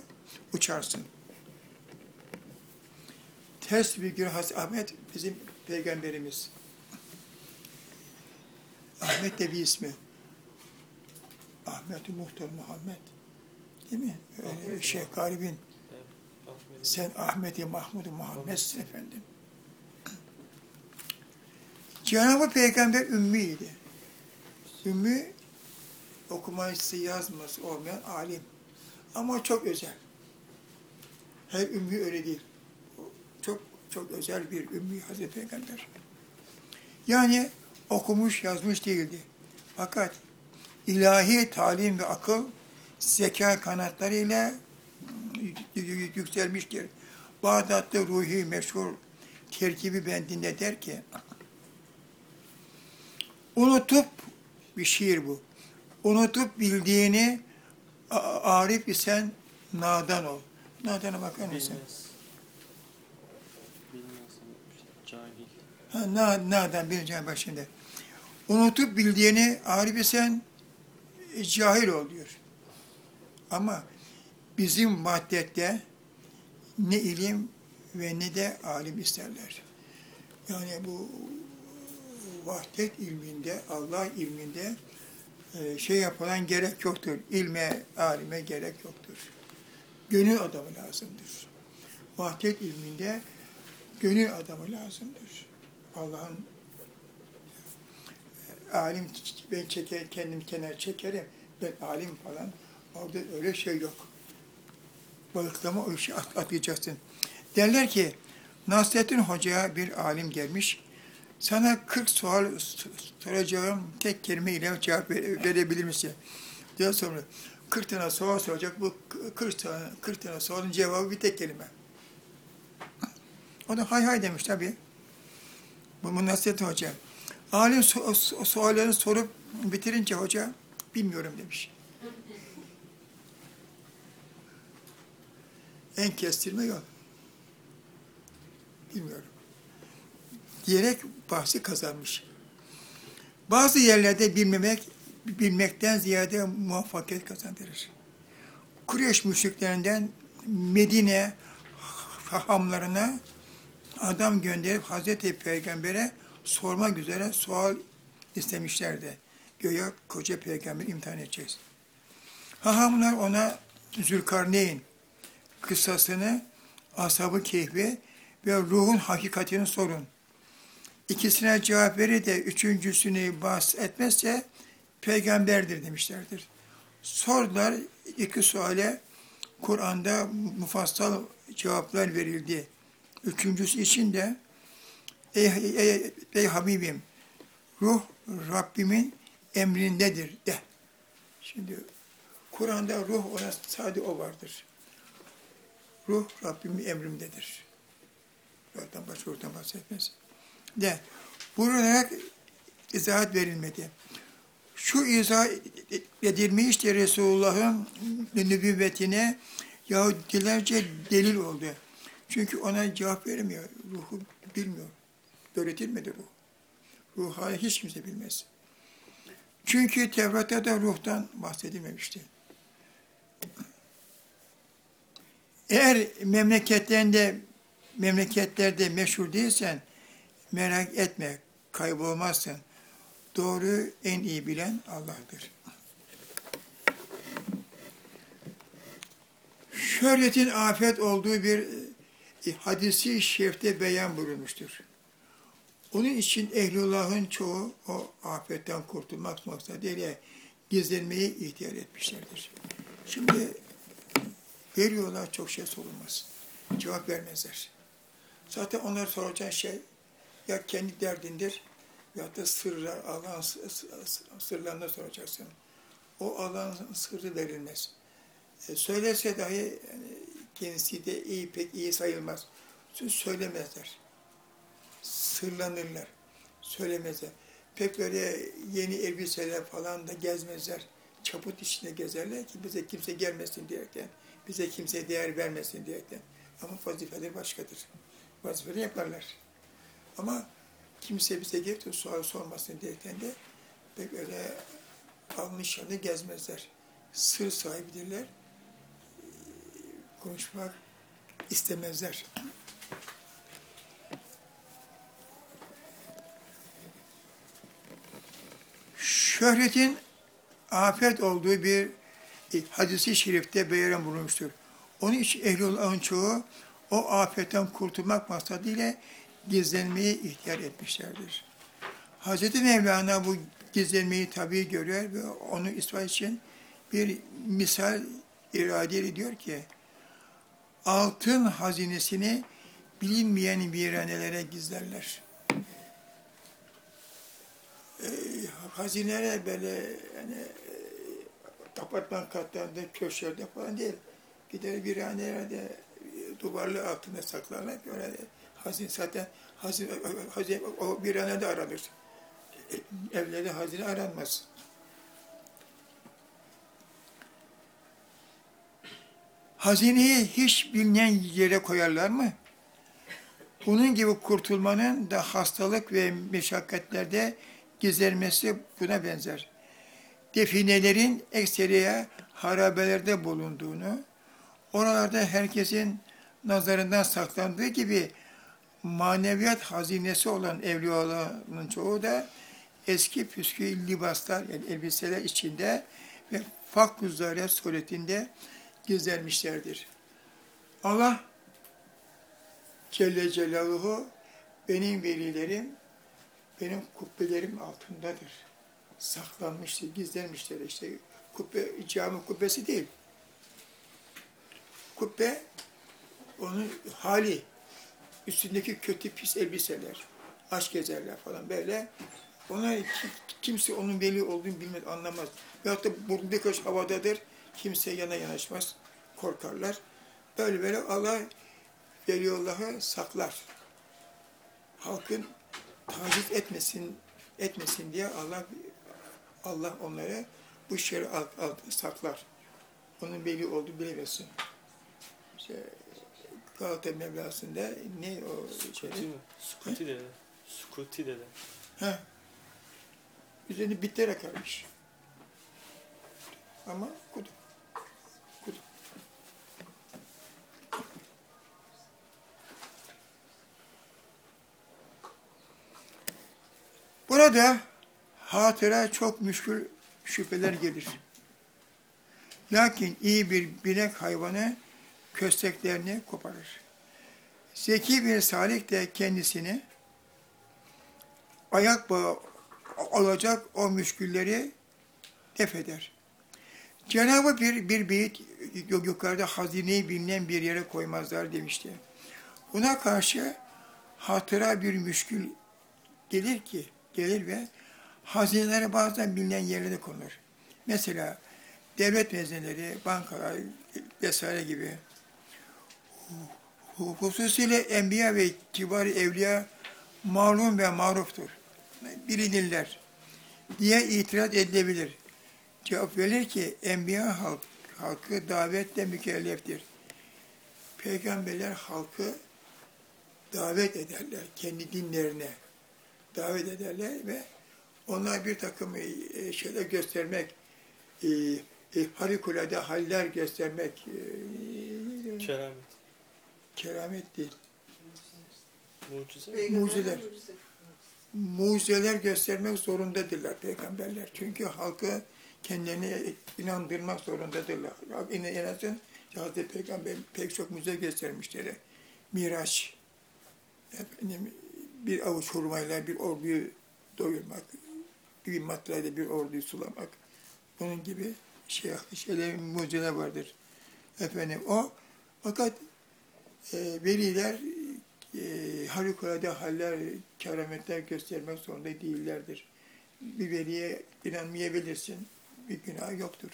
uçarsın. Ters bir gün Hazreti Ahmet bizim peygamberimiz. Ahmet de bir ismi. Ahmet-i Muhtar Muhammed. Değil mi? Öyle Şeyh Galib'in sen Ahmet-i Mahmud-u Muhammed'sin efendim. Cenab-ı Peygamber ümmiydi. Ümmi okuması yazması olmayan alim. Ama çok özel. Her ümmi öyle değil. Çok çok özel bir ümmi Hazreti Peygamber. Yani okumuş yazmış değildi. Fakat ilahi talim ve akıl zeka kanatlarıyla y- y- yükselmiştir. Bağdat'ta ruhi meşhur terkibi bendinde der ki unutup bir şiir bu. Unutup bildiğini arif isen nadan ol. Nadana bakar mısın? Cahil. Ha, na, nadan bileceğin başında. Unutup bildiğini arif isen cahil ol diyor. Ama bizim vahdette ne ilim ve ne de alim isterler. Yani bu vahdet ilminde, Allah ilminde şey yapılan gerek yoktur. İlme, alime gerek yoktur. Gönül adamı lazımdır. Vahdet ilminde gönül adamı lazımdır. Allah'ın e, alim ben çeker, kendim kenar çekerim. Ben alim falan. Orada öyle şey yok. Balıklama o işi at- atlayacaksın. Derler ki Nasrettin Hoca'ya bir alim gelmiş. Sana 40 sual soracağım tek kelimeyle cevap ver- verebilir misin? Diye sonra 40 tane soru soracak. Bu 40 tane, 40 tane sorunun cevabı bir tek kelime. O da hay hay demiş tabii. Bu Nasrettin Hoca. Alim so- so- suallerini sorup bitirince hoca bilmiyorum demiş. En kestirme yol. Bilmiyorum. Diyerek bahsi kazanmış. Bazı yerlerde bilmemek, bilmekten ziyade muvaffakiyet kazandırır. Kureyş müşriklerinden Medine hahamlarına adam gönderip Hazreti Peygamber'e sormak üzere sual istemişlerdi. Göya koca peygamber imtihan edeceğiz. Hahamlar ona Zülkarneyn kıssasını, ashabı keyfi ve ruhun hakikatini sorun. İkisine cevap verir de üçüncüsünü bahsetmezse peygamberdir demişlerdir. Sordular iki suale Kur'an'da mufassal cevaplar verildi. Üçüncüsü için de ey, ey, ey Habibim ruh Rabbimin emrindedir de. Şimdi Kur'an'da ruh sadece o vardır. Ruh Rabbimin emrimdedir. Zaten başka oradan bahsetmez. De. Burarak izahat verilmedi. Şu izah edilmişti Resulullah'ın nübüvvetine Yahudilerce delil oldu. Çünkü ona cevap veremiyor. Ruhu bilmiyor. Öğretilmedi ruh. Ruhu hiç kimse bilmez. Çünkü Tevrat'ta da ruhtan bahsedilmemişti. Eğer memleketlerinde memleketlerde meşhur değilsen merak etme, kaybolmazsın. Doğru en iyi bilen Allah'tır. Şöhretin afet olduğu bir e, hadisi şerifte beyan buyurulmuştur. Onun için ehlullahın çoğu o afetten kurtulmak maksadıyla gizlenmeyi ihtiyar etmişlerdir. Şimdi veriyorlar çok şey sorulmaz. Cevap vermezler. Zaten onlar soracağı şey ya kendi derdindir ya da sırlar, Allah'ın sı- sı- sırlarını soracaksın. O Allah'ın sırrı verilmez. E, söylese dahi yani, kendisi de iyi pek iyi sayılmaz. Söz söylemezler. Sırlanırlar. Söylemezler. Pek böyle yeni elbiseler falan da gezmezler. Çaput içinde gezerler ki bize kimse gelmesin diyerekten. Bize kimse değer vermesin diyerekten. Ama vazifeleri başkadır. Vazifeleri yaparlar. Ama kimse bize gelip de sual sormasın diyerekten de pek öyle şanlı gezmezler. Sır sahibidirler. Konuşmak istemezler. Şöhretin afet olduğu bir hadisi şerifte beyan bulunmuştur. Onun için ehlullahın çoğu o afetten kurtulmak maksadıyla gizlenmeyi ihtiyar etmişlerdir. Hz. Mevlana bu gizlenmeyi tabii görüyor ve onu ispat için bir misal irade ediyor ki altın hazinesini bilinmeyen viranelere gizlerler. Ee, hazineler böyle yani e, apartman katlarında, köşelerde falan değil. Gider viranelerde e, duvarlı altında saklarlar. Böyle hazine zaten hazine, hazine o viranede aranır. E, Evlerde hazine aranmaz. Hazineyi hiç bilinen yere koyarlar mı? Bunun gibi kurtulmanın da hastalık ve meşakkatlerde gizlenmesi buna benzer. Definelerin ekseriye harabelerde bulunduğunu, oralarda herkesin nazarından saklandığı gibi maneviyat hazinesi olan evliyaların çoğu da eski püskü libaslar yani elbiseler içinde ve fakr zaret suretinde gizlenmişlerdir. Allah Celle Celaluhu benim velilerim benim kubbelerim altındadır. Saklanmıştır, gizlenmiştir. İşte kubbe, cami kubbesi değil. Kubbe onun hali, üstündeki kötü pis elbiseler, aç gezerler falan böyle. Ona ki- kimse onun veli olduğunu bilmez, anlamaz. Veyahut da burnu birkaç havadadır, kimse yana yanaşmaz, korkarlar. Böyle böyle Allah Veliullah'ı saklar. Halkın taciz etmesin etmesin diye Allah Allah onları bu şer alt, altında saklar. Onun veli olduğu bilemesin. İşte Galata Mevlası'nda ne o şey? Sukuti mi? Sukuti dede. Sukuti dede. Ha. Üzerine bitter akarmış. Ama kudu. Kudu. Burada hatıra çok müşkül şüpheler gelir. Lakin iyi bir binek hayvanı kösteklerini koparır. Zeki bir salik de kendisini ayak bağı olacak o müşkülleri def eder. Cenab-ı bir, bir beyit yukarıda hazineyi bilinen bir yere koymazlar demişti. Buna karşı hatıra bir müşkül gelir ki, gelir ve hazineleri bazen bilinen yerlere konur. Mesela devlet vezneleri, bankalar vesaire gibi. Hu- Hususiyle enbiya ve kibar evliya malum ve maruftur. Bilinirler diye itiraz edilebilir. Cevap verilir ki enbiya halk, halkı davetle mükelleftir. Peygamberler halkı davet ederler kendi dinlerine. Davet ederler ve onlar bir takım e, şeyler göstermek, e, e, harikulade haller göstermek, Keramet. Keramet değil, Mucize. Mucizeler. mucize. mucizeler göstermek zorundadırlar peygamberler. Çünkü halkı kendilerine inandırmak zorundadırlar. En azından Hazreti Peygamber pek çok mucize göstermişler. Miraç, efendim, bir avuç hurmayla bir orduyu doyurmak, bir matrayla bir orduyu sulamak, bunun gibi şey, şeyler, mucizeler vardır. Efendim o, fakat e, veliler e, harikulade haller, kerametler göstermek zorunda değillerdir. Bir veliye inanmayabilirsin, bir günah yoktur.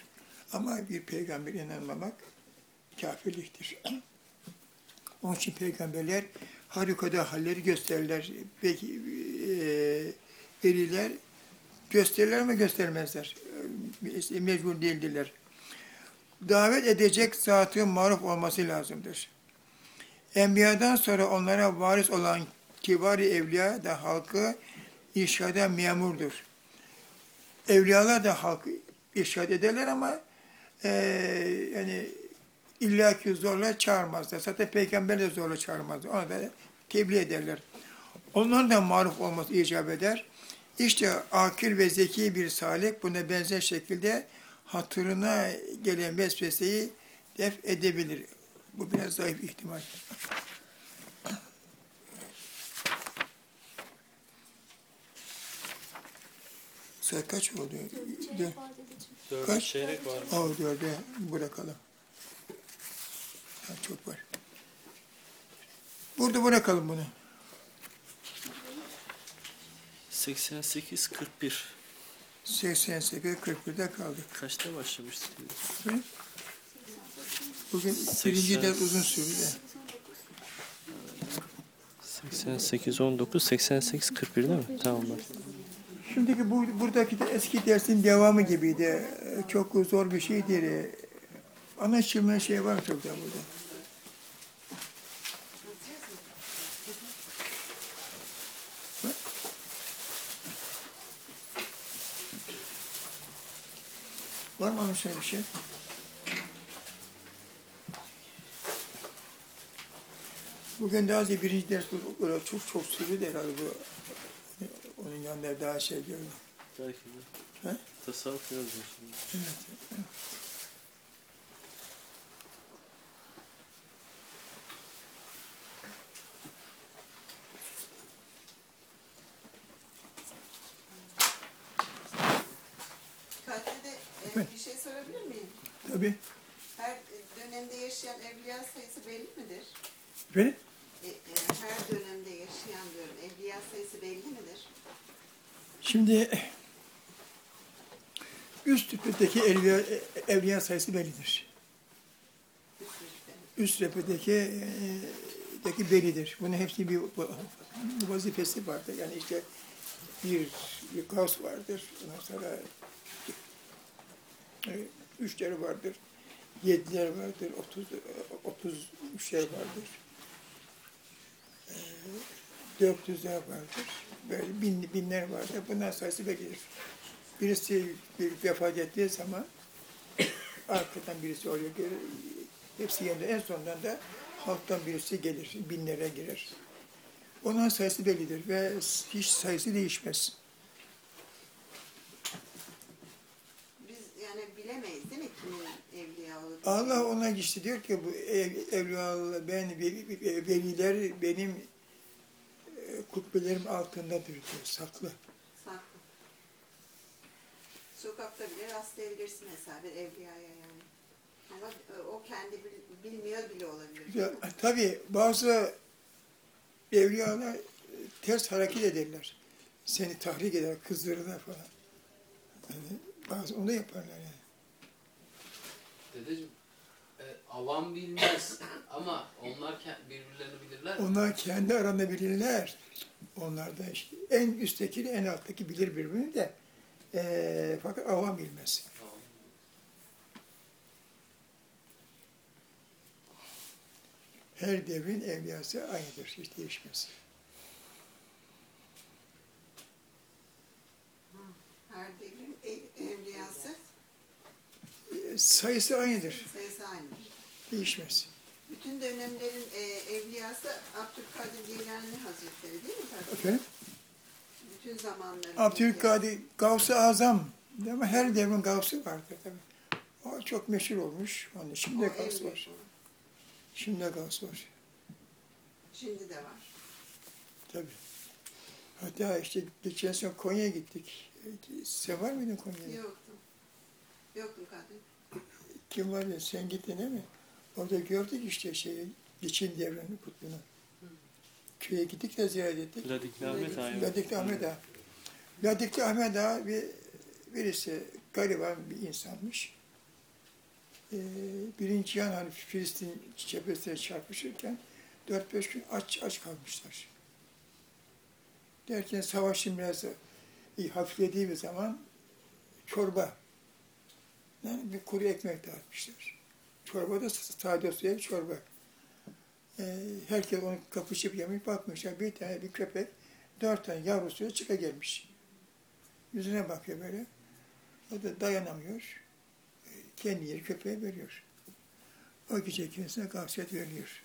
Ama bir peygamber inanmamak kafirliktir. Onun için peygamberler harikulade halleri gösterirler. Peki e, veliler gösterirler mi göstermezler. Mecbur değildirler. Davet edecek zatı maruf olması lazımdır. Enbiya'dan sonra onlara varis olan kibar evliya da halkı irşada memurdur. Evliyalar da halkı irşad ederler ama eee yani illaki zorla çağırmazlar. Zaten peygamber de zorla çağırmazlar. Ona da tebliğ ederler. Onların da maruf olması icap eder. İşte akil ve zeki bir salik buna benzer şekilde hatırına gelen vesveseyi def edebilir. Bu biraz zayıf ihtimal. Saat kaç oldu? Dört. Dört Kaç? çeyrek var. O dörde bırakalım. Ha, çok var. Burada bırakalım bunu. 88 41. 88 41'de kaldık. Kaçta başlamıştık? Bugün birinci ders uzun sürdü de. 88 19 88 41 değil mi? Tamam. Şimdiki bu buradaki de eski dersin devamı gibiydi. Çok zor bir şey değil. Ee, Anlaşılmayan şey var çok da burada. Var mı anlaşılan bir şey? Bugün daha az birinci ders böyle çok çok sürdü de herhalde bu. Onun yanında daha şey gördüm. Belki de. He? Tasavvuf yazıyor şimdi. Katilde e, Evet. bir şey sorabilir miyim? Tabii. Her dönemde yaşayan evliya sayısı belli midir? Efendim? E, e, her dönemde yaşayan diyorum evliya sayısı belli midir? Şimdi üst rütbedeki evliya, evliya sayısı bellidir. Üst. Üst rütbedeki e, deki bellidir. Bunun hepsi bir vazifesi vardır. Yani işte bir, kaos vardır. Ondan sonra e, üçleri vardır. Yediler vardır. Otuz, otuz üçler vardır. E, dört yüzler vardır. Böyle bin, binler vardır. Bunlar sayısı bellidir. Birisi bir vefat ettiği zaman arkadan birisi oraya gelir. Hepsi yerinde. En sonunda da halktan birisi gelir. Binlere girer. Onun sayısı bellidir ve hiç sayısı değişmez. Biz yani bilemeyiz değil mi kimin evliya olduğunu? Allah ona işte diyor ki bu ev, evliyalar, ben veli- veliler benim e, kubbelerim altındadır diyor, saklı. Sokakta bile rastlayabilirsin mesela bir evliyaya yani. Ama e, o kendi bil- bilmiyor bile olabilir. Ya, mi? tabii bazı evliyalar e, ters hareket ederler. Seni tahrik eder, kızdırırlar falan. Yani bazı onu yaparlar yani. Dedeciğim e, avam bilmez ama onlar birbirlerini bilirler. mi? Onlar kendi aranda bilirler. Onlar da işte en üstteki en alttaki bilir birbirini de eee, fakat avam bilmez. Her devrin evliyası aynıdır, hiç değişmez. Her devrin ev- evliyası Sayısı aynıdır, sayısı aynı. değişmez. Bütün dönemlerin e, evliyası Abdülkadir Geylani Hazretleri değil mi? Efendim? Bütün zamanların Abdülkadir Gavs-ı Azam ama her devrin Gavs'ı vardır tabii. O çok meşhur olmuş. Onun şimdi de Gavs var. Şimdi de Gavs var. Şimdi de var. Tabii. Hatta işte geçen sene Konya'ya gittik. Sen var mıydın Konya'da? Yoktum. Yoktum kadın. Kim var ya sen gittin değil mi? Orada gördük işte şeyi, geçin devrini kutbunu. Köye gittik de ziyaret ettik. Ladikli Ahmet abi. Ladikli Ahmet Ağa. Ladikli Ahmet Ağa bir, birisi gariban bir insanmış. Ee, Birinci Cihan Harbi Filistin cephesine çarpışırken 4-5 gün aç aç kalmışlar. Derken savaşın biraz hafiflediği bir zaman çorba, yani bir kuru ekmek dağıtmışlar. Çorba da sade suya çorba. Ee, herkes onu kapışıp yemek bakmışlar. Bir tane bir köpek dört tane yavrusuyla çıka gelmiş. Yüzüne bakıyor böyle. O da dayanamıyor. Ee, Kendi yeri köpeğe veriyor. O gece kendisine gafset veriliyor.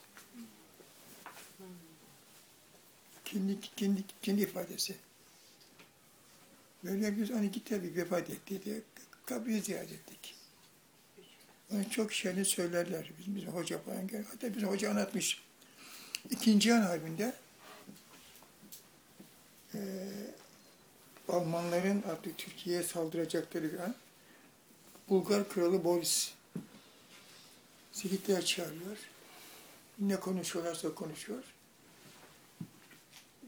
Kendi, kendi, kendi ifadesi. Böyle biz onu git tabii vefat etti diye kabri ziyaret ettik. Onu çok şeyini söylerler. Bizim, bizim hoca falan gel. Hatta bizim hoca anlatmış. İkinci Cihan Harbi'nde eee Almanların artık Türkiye'ye saldıracakları bir an Bulgar kralı Boris Hitler çağırıyor. Ne konuşuyorlarsa konuşuyor.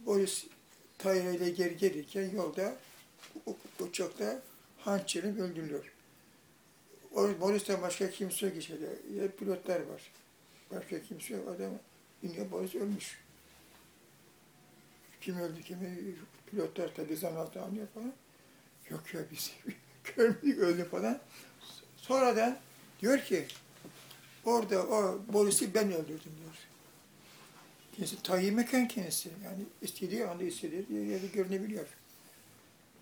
Boris Tayra ile geri gelirken yolda uçakta hançerim öldürülüyor. Boris'ten başka kimse içeride. Ya pilotlar var. Başka kimse yok. Adam iniyor, Boris ölmüş. Kim öldü kimi pilotlar tabii zan altı anlıyor falan. Yok ya biz görmedik öldü falan. Sonradan diyor ki orada o Boris'i ben öldürdüm diyor. Kendisi tayin mekan kendisi. Yani istediği anda istediği yerde görünebiliyor.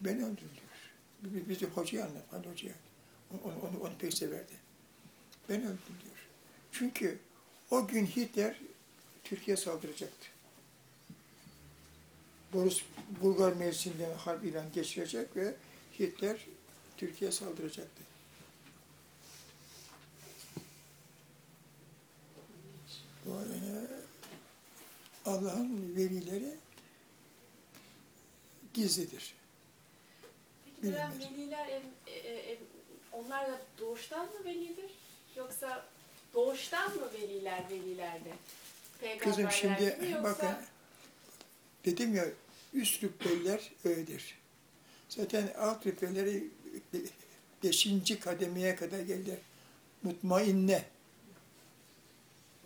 Ben öldürdüm diyor. Biz- Bizim hocaya anlat, Ali hocaya. Onu, onu, onu pek severdi. Ben öldüm diyor. Çünkü o gün Hitler Türkiye saldıracaktı. Boris Bulgar mevsiminde harp ilan geçirecek ve Hitler Türkiye saldıracaktı. Bu yani Allah'ın velileri gizlidir. Peki veliler ev, e, e, onlar da doğuştan mı velidir? Yoksa doğuştan mı veliler velilerde? Kızım şimdi gibi yoksa bakın dedim ya üst rütbeler öyledir. Zaten alt rütbeleri beşinci kademeye kadar geldiler. Mutmainne.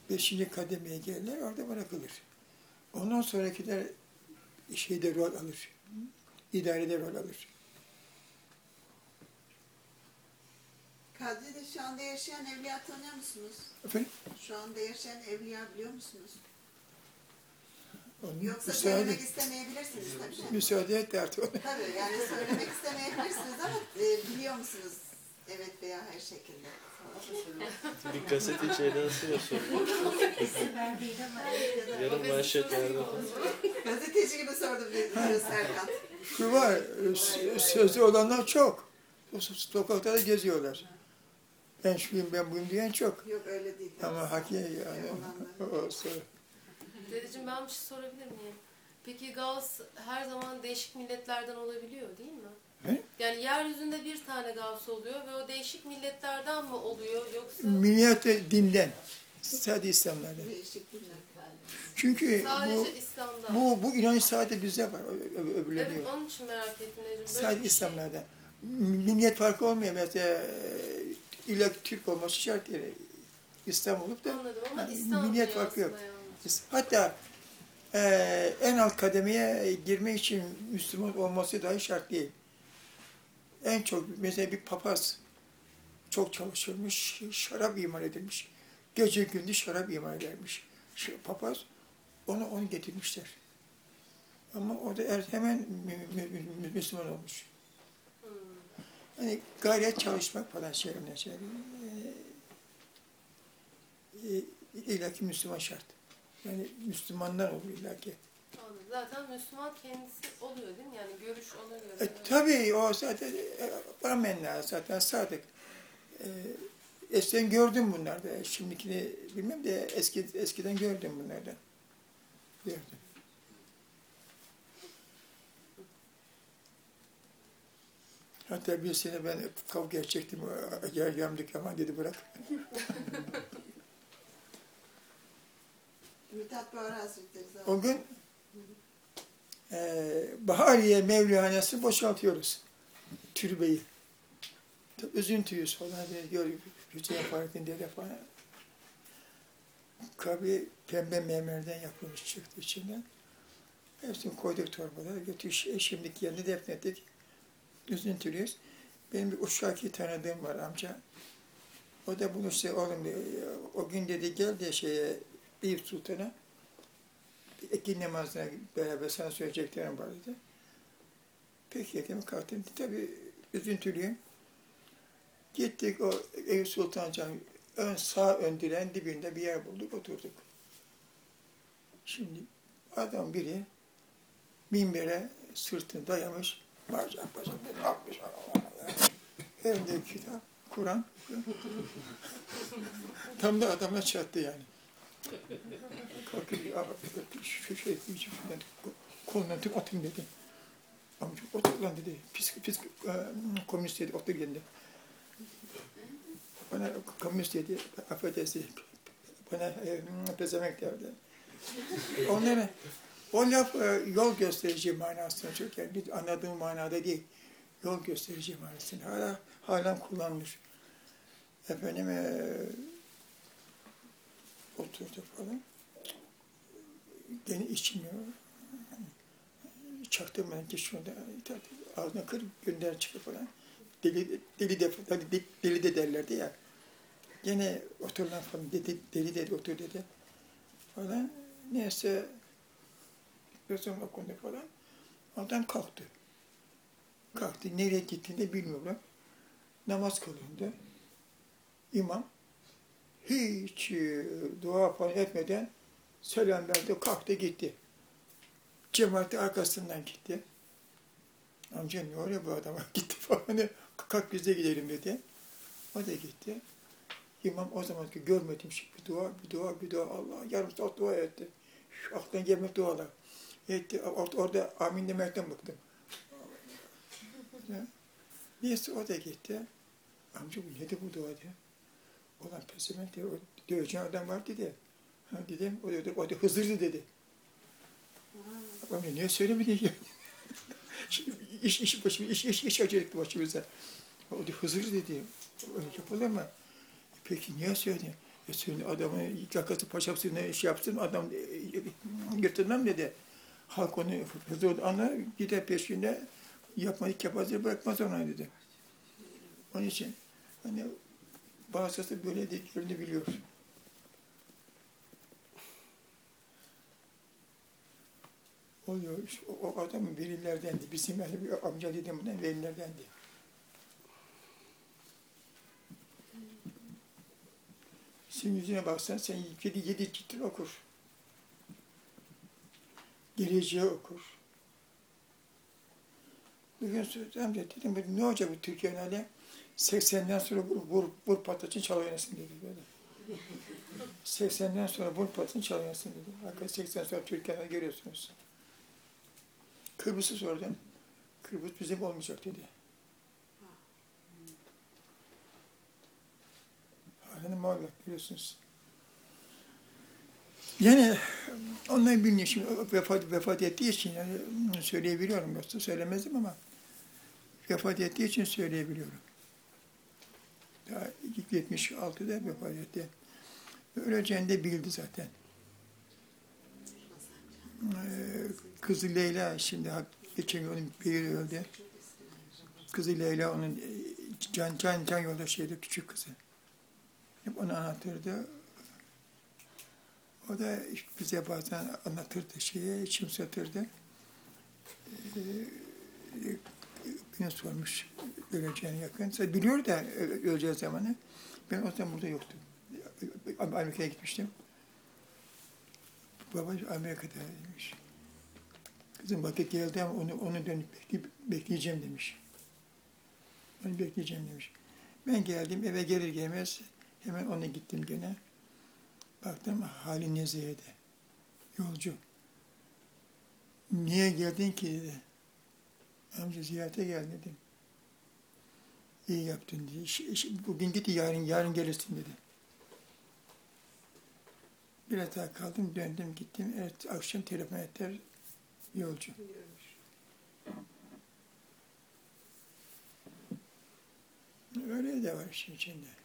Beşinci kademeye gelirler, orada bırakılır. Ondan sonrakiler şeyde rol alır. İdarede rol alır. Kadri'de şu anda yaşayan evliya tanıyor musunuz? Efendim? Şu anda yaşayan evliya biliyor musunuz? Onun Yoksa müsaade, söylemek istemeyebilirsiniz tabii de. müsaade et de artık. Tabii yani söylemek istemeyebilirsiniz ama e, biliyor musunuz? Evet veya her şekilde. Bir gazeteciye nasıl soruyor? Yarın manşetlerde. Gazeteci gibi sordum dedi Serkan. Şu var, s- sözlü olanlar çok. Sokakta da geziyorlar. Ben şuyum, ben buyum diyen çok. Yok öyle değil. Ama hakiki yani olsa. Dedeciğim ben bir şey sorabilir miyim? Peki Gauss her zaman değişik milletlerden olabiliyor değil mi? He? Yani yeryüzünde bir tane gavs oluyor ve o değişik milletlerden mi oluyor yoksa Milliyet dinden. Sadece İslamlarda. Değişik dinler. Çünkü bu, sadece İslam'da? bu, bu inanç sadece bizde var. Öbürleri Evet yok. onun için merak ettim Sadece şey- İslamlarda. Milliyet farkı olmuyor. Mesela e, illa Türk olması şart değil. İslam olup da milliyet farkı yok. Hatta e, en alt kademeye girmek için Müslüman olması dahi şart değil. En çok mesela bir papaz çok çalışılmış, şarap imal edilmiş. Gece gündüz şarap imal edermiş. Şu papaz onu onu getirmişler. Ama o da er- hemen mü- mü- mü- Müslüman olmuş. Hani gayret çalışmak falan önemli şey. Ee, e, illaki Müslüman şart. Yani Müslümanlar oluyor illaki. Zaten Müslüman kendisi oluyor değil mi? Yani görüş ona göre. E, tabii o zaten e, amenna zaten sadık. E, eskiden gördüm bunlarda. Şimdikini bilmem de eski eskiden gördüm bunlardan. Gördüm. Hatta bir sene ben kavga edecektim. Gel yamdık ama dedi bırak. O gün e, Bahariye Mevlihanesi boşaltıyoruz. Türbeyi. Üzüntüyüz falan diye gör, Hüseyin Fahrettin dede falan. Kabri pembe mermerden yapılmış çıktı içinden. Hepsini koyduk torbalara, götür şimdiki yerine defnettik. Üzüntülüyüz. Benim bir Uşaki tanıdığım var amca. O da bunu işte oğlum o gün dedi gel de şeye Eyüp Sultan'a İki namazına beraber sana söyleyeceklerim var dedi. Peki dedim kalktım. Tabii üzüntülüyüm. Gittik o Eyüp Sultan Camii ön sağ ön direğin dibinde bir yer bulduk oturduk. Şimdi adam biri minbere sırtını dayamış. Bacak bacak ne yapmış? Elinde kitap, Kur'an. Tam da adama çattı yani. Kalkıp ya, şu şey şuradan kolundan tut atayım dedi. Amca otur lan dedi. Pis, pis e, komünist dedi otur kendi. Bana komünist dedi. Affedersin. Bana e, pezemek derdi. Onlara o laf e, yol gösterici manasında çok yani bir anladığım manada değil. Yol gösterici manasında. Hala hala kullanılır. Efendim e, oturdu falan. Gene içmiyor. Çaktırmadan ki şurada ağzına kır gönder çıkıyor falan. Deli, deli de, hani de, deli de derlerdi ya. Gene otur lan falan dedi, deli dedi otur dedi. Falan. Neyse gözüm okundu falan. Ondan kalktı. Kalktı. Nereye gittiğini de bilmiyorum. Namaz kılındı. İmam hiç e, dua falan etmeden selam verdi, kalktı gitti. Cemaati arkasından gitti. Amca ne oluyor bu adama? Gitti falan. Kalk biz de gidelim dedi. O da gitti. İmam o zamanki görmediğim şey bir dua, bir dua, bir dua. Allah yarım saat dua etti. Şu aklına gelmek dualar. Etti. Or- orada amin demekten bıktım. Neyse o da gitti. Amca bu nedir bu dua diye. Ulan pezevenk diye, döveceğin adam var dedi. Ha dedim, o da, o da Hızır'dı dedi. Amca niye söylemedin ya? İş, iş, başımı, iş, iş, iş acayip başımıza. O da Hızır dedi. Öyle yapılır mı? Peki niye söyledin? E senin adamın yakası paşasını iş yapsın, adam e, e, yırtılmam dedi. Halk onu Hızır anlar, gider peşinde yapmayı kepazı bırakmaz ona dedi. Onun için hani bazısı böyle dediklerini biliyor. Oluyor. O, o adam velilerdendi. Bizim yani bir amca dedemden velilerdendi. Senin yüzüne baksan sen yedi, yedi ciltini okur geleceği okur. Bir gün amca dedim ben ne olacak bu Türkiye'nin hali? 80'den sonra vur, vur, vur patlatın çalıyorsun dedi böyle. 80'den sonra vur patlatın çalıyorsun dedi. Hakikaten 80 sonra Türkiye'den görüyorsunuz. Kıbrıs'ı sordum. Kıbrıs bizim olmayacak dedi. Halen muallak biliyorsunuz. Yani onları bilmiyorum. Şimdi vefat, vefat ettiği için yani söyleyebiliyorum. Yoksa söylemezdim ama vefat ettiği için söyleyebiliyorum. Daha 76'da vefat etti. Öleceğini de bildi zaten. Ee, kızı Leyla şimdi geçen gün onun biri öldü. Kızı Leyla onun e, can can can yoldaşıydı küçük kızı. Hep onu anlatırdı. O da bize bazen anlatırdı şeyi, içim satırdı. Ee, beni sormuş öleceğine yakın. Biliyor da ö- öleceği zamanı. Ben o zaman burada yoktum. Amerika'ya gitmiştim. Baba Amerika'daymış. Kızım vakit geldi ama onu, onu dönüp bekleyeceğim demiş. Onu bekleyeceğim demiş. Ben geldim eve gelir gelmez hemen ona gittim gene. Baktım hali nezihede. Yolcu. Niye geldin ki dedi. Amca ziyarete gel dedim. İyi yaptın dedi. "İş- iş- Bugün git yarın, yarın gelirsin dedi. Biraz daha kaldım, döndüm, gittim. Evet, akşam telefon ettiler, yolcu. Öyle de var işin içinde.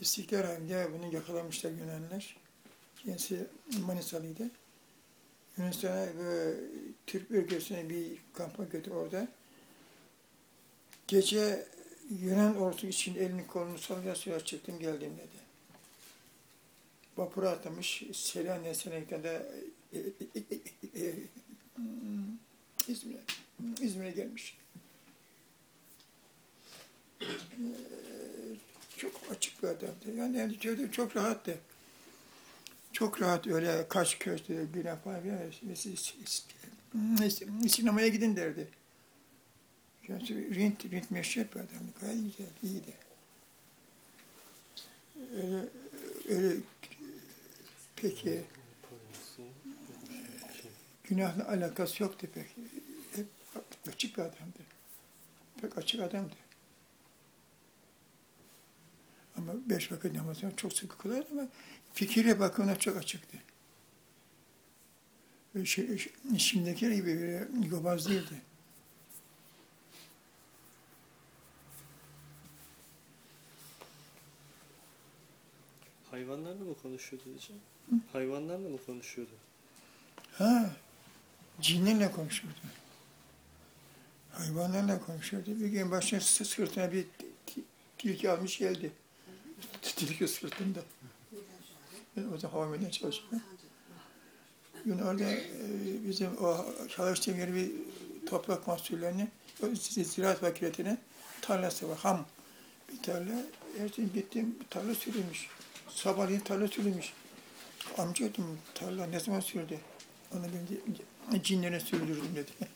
İstiklal halinde bunu yakalamışlar Yunanlılar. Kendisi Manisalıydı. Yunanistan'a ve Türk bölgesine bir kampa götür orada. Gece Yunan ordusu için elini kolunu sallaya suya çıktım geldim dedi. Vapura atlamış Selanik'ten Selanik'ten de e, e, e, e, İzmir'e, İzmir'e gelmiş. Çok açık bir adamdı. Yani yani şöyle çok rahattı. Çok rahat öyle kaç köşte günah falan. Sinemaya gidin derdi. Kendisi rint, rint meşhur bir adamdı. Gayet güzel, iyiydi. Öyle, öyle peki günahla alakası yoktu pek. Hep açık bir adamdı. Pek açık adamdı. Ama beş vakit namazını çok sıkı kılardı ama fikirle bakımına çok açıktı. Böyle Şey, şimdiki gibi böyle yobaz değildi. Hayvanlarla mı konuşuyordu diyeceğim? Hayvanlarla mı konuşuyordu? Ha, cinlerle konuşuyordu. Hayvanlarla konuşuyordu. Bir gün başına sı- sırtına bir ti- tilki almış geldi. Tilki sırtında. Ben o zaman havameden çalışıyorum. Gün orada e, bizim o çalıştığım yeri bir toprak mahsullerini, ziraat vakiletinin tarlası var, ham bir tarla. Ertesi gittim, tarla sürülmüş. Sabahleyin tarla sürülmüş. Amca dedim, tarla ne zaman sürdü? Ona ben cinlere sürdürdüm dedi.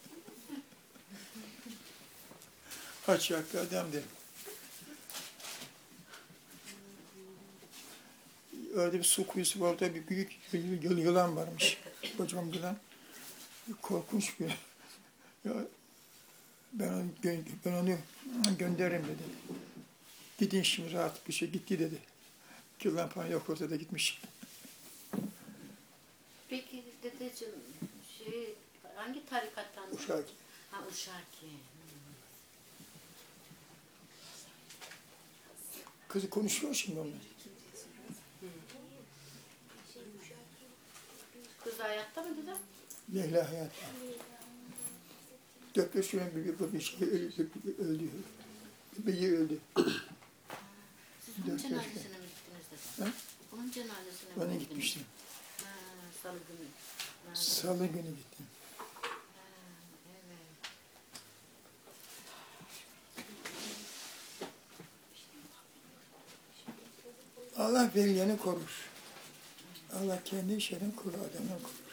Kaç yaklı adamdı. Orada bir su kuyusu var, orada bir büyük yılan varmış. Kocaman yılan. Korkunç bir. Ya, ben onu, ben onu gönderirim dedi. Gidin şimdi rahat bir şey gitti dedi. Yılan falan yok ortada gitmiş. Peki dedeciğim şey hangi tarikattan? Uşak. Ha Uşaki. Kızı konuşuyor şimdi onunla. Kız hayatta mı dedem? Leyla hayat. Dört beş gün bir, şey öldü. öldü. Bebeği öldü. Siz onun cenazesine mi gittiniz dedem? Ha? Onun cenazesine mi gittiniz? gitmiştim. Ha, salı günü. Salı günü gittim. Allah veliyeni korur. Allah kendi işlerini korur, adamını korur.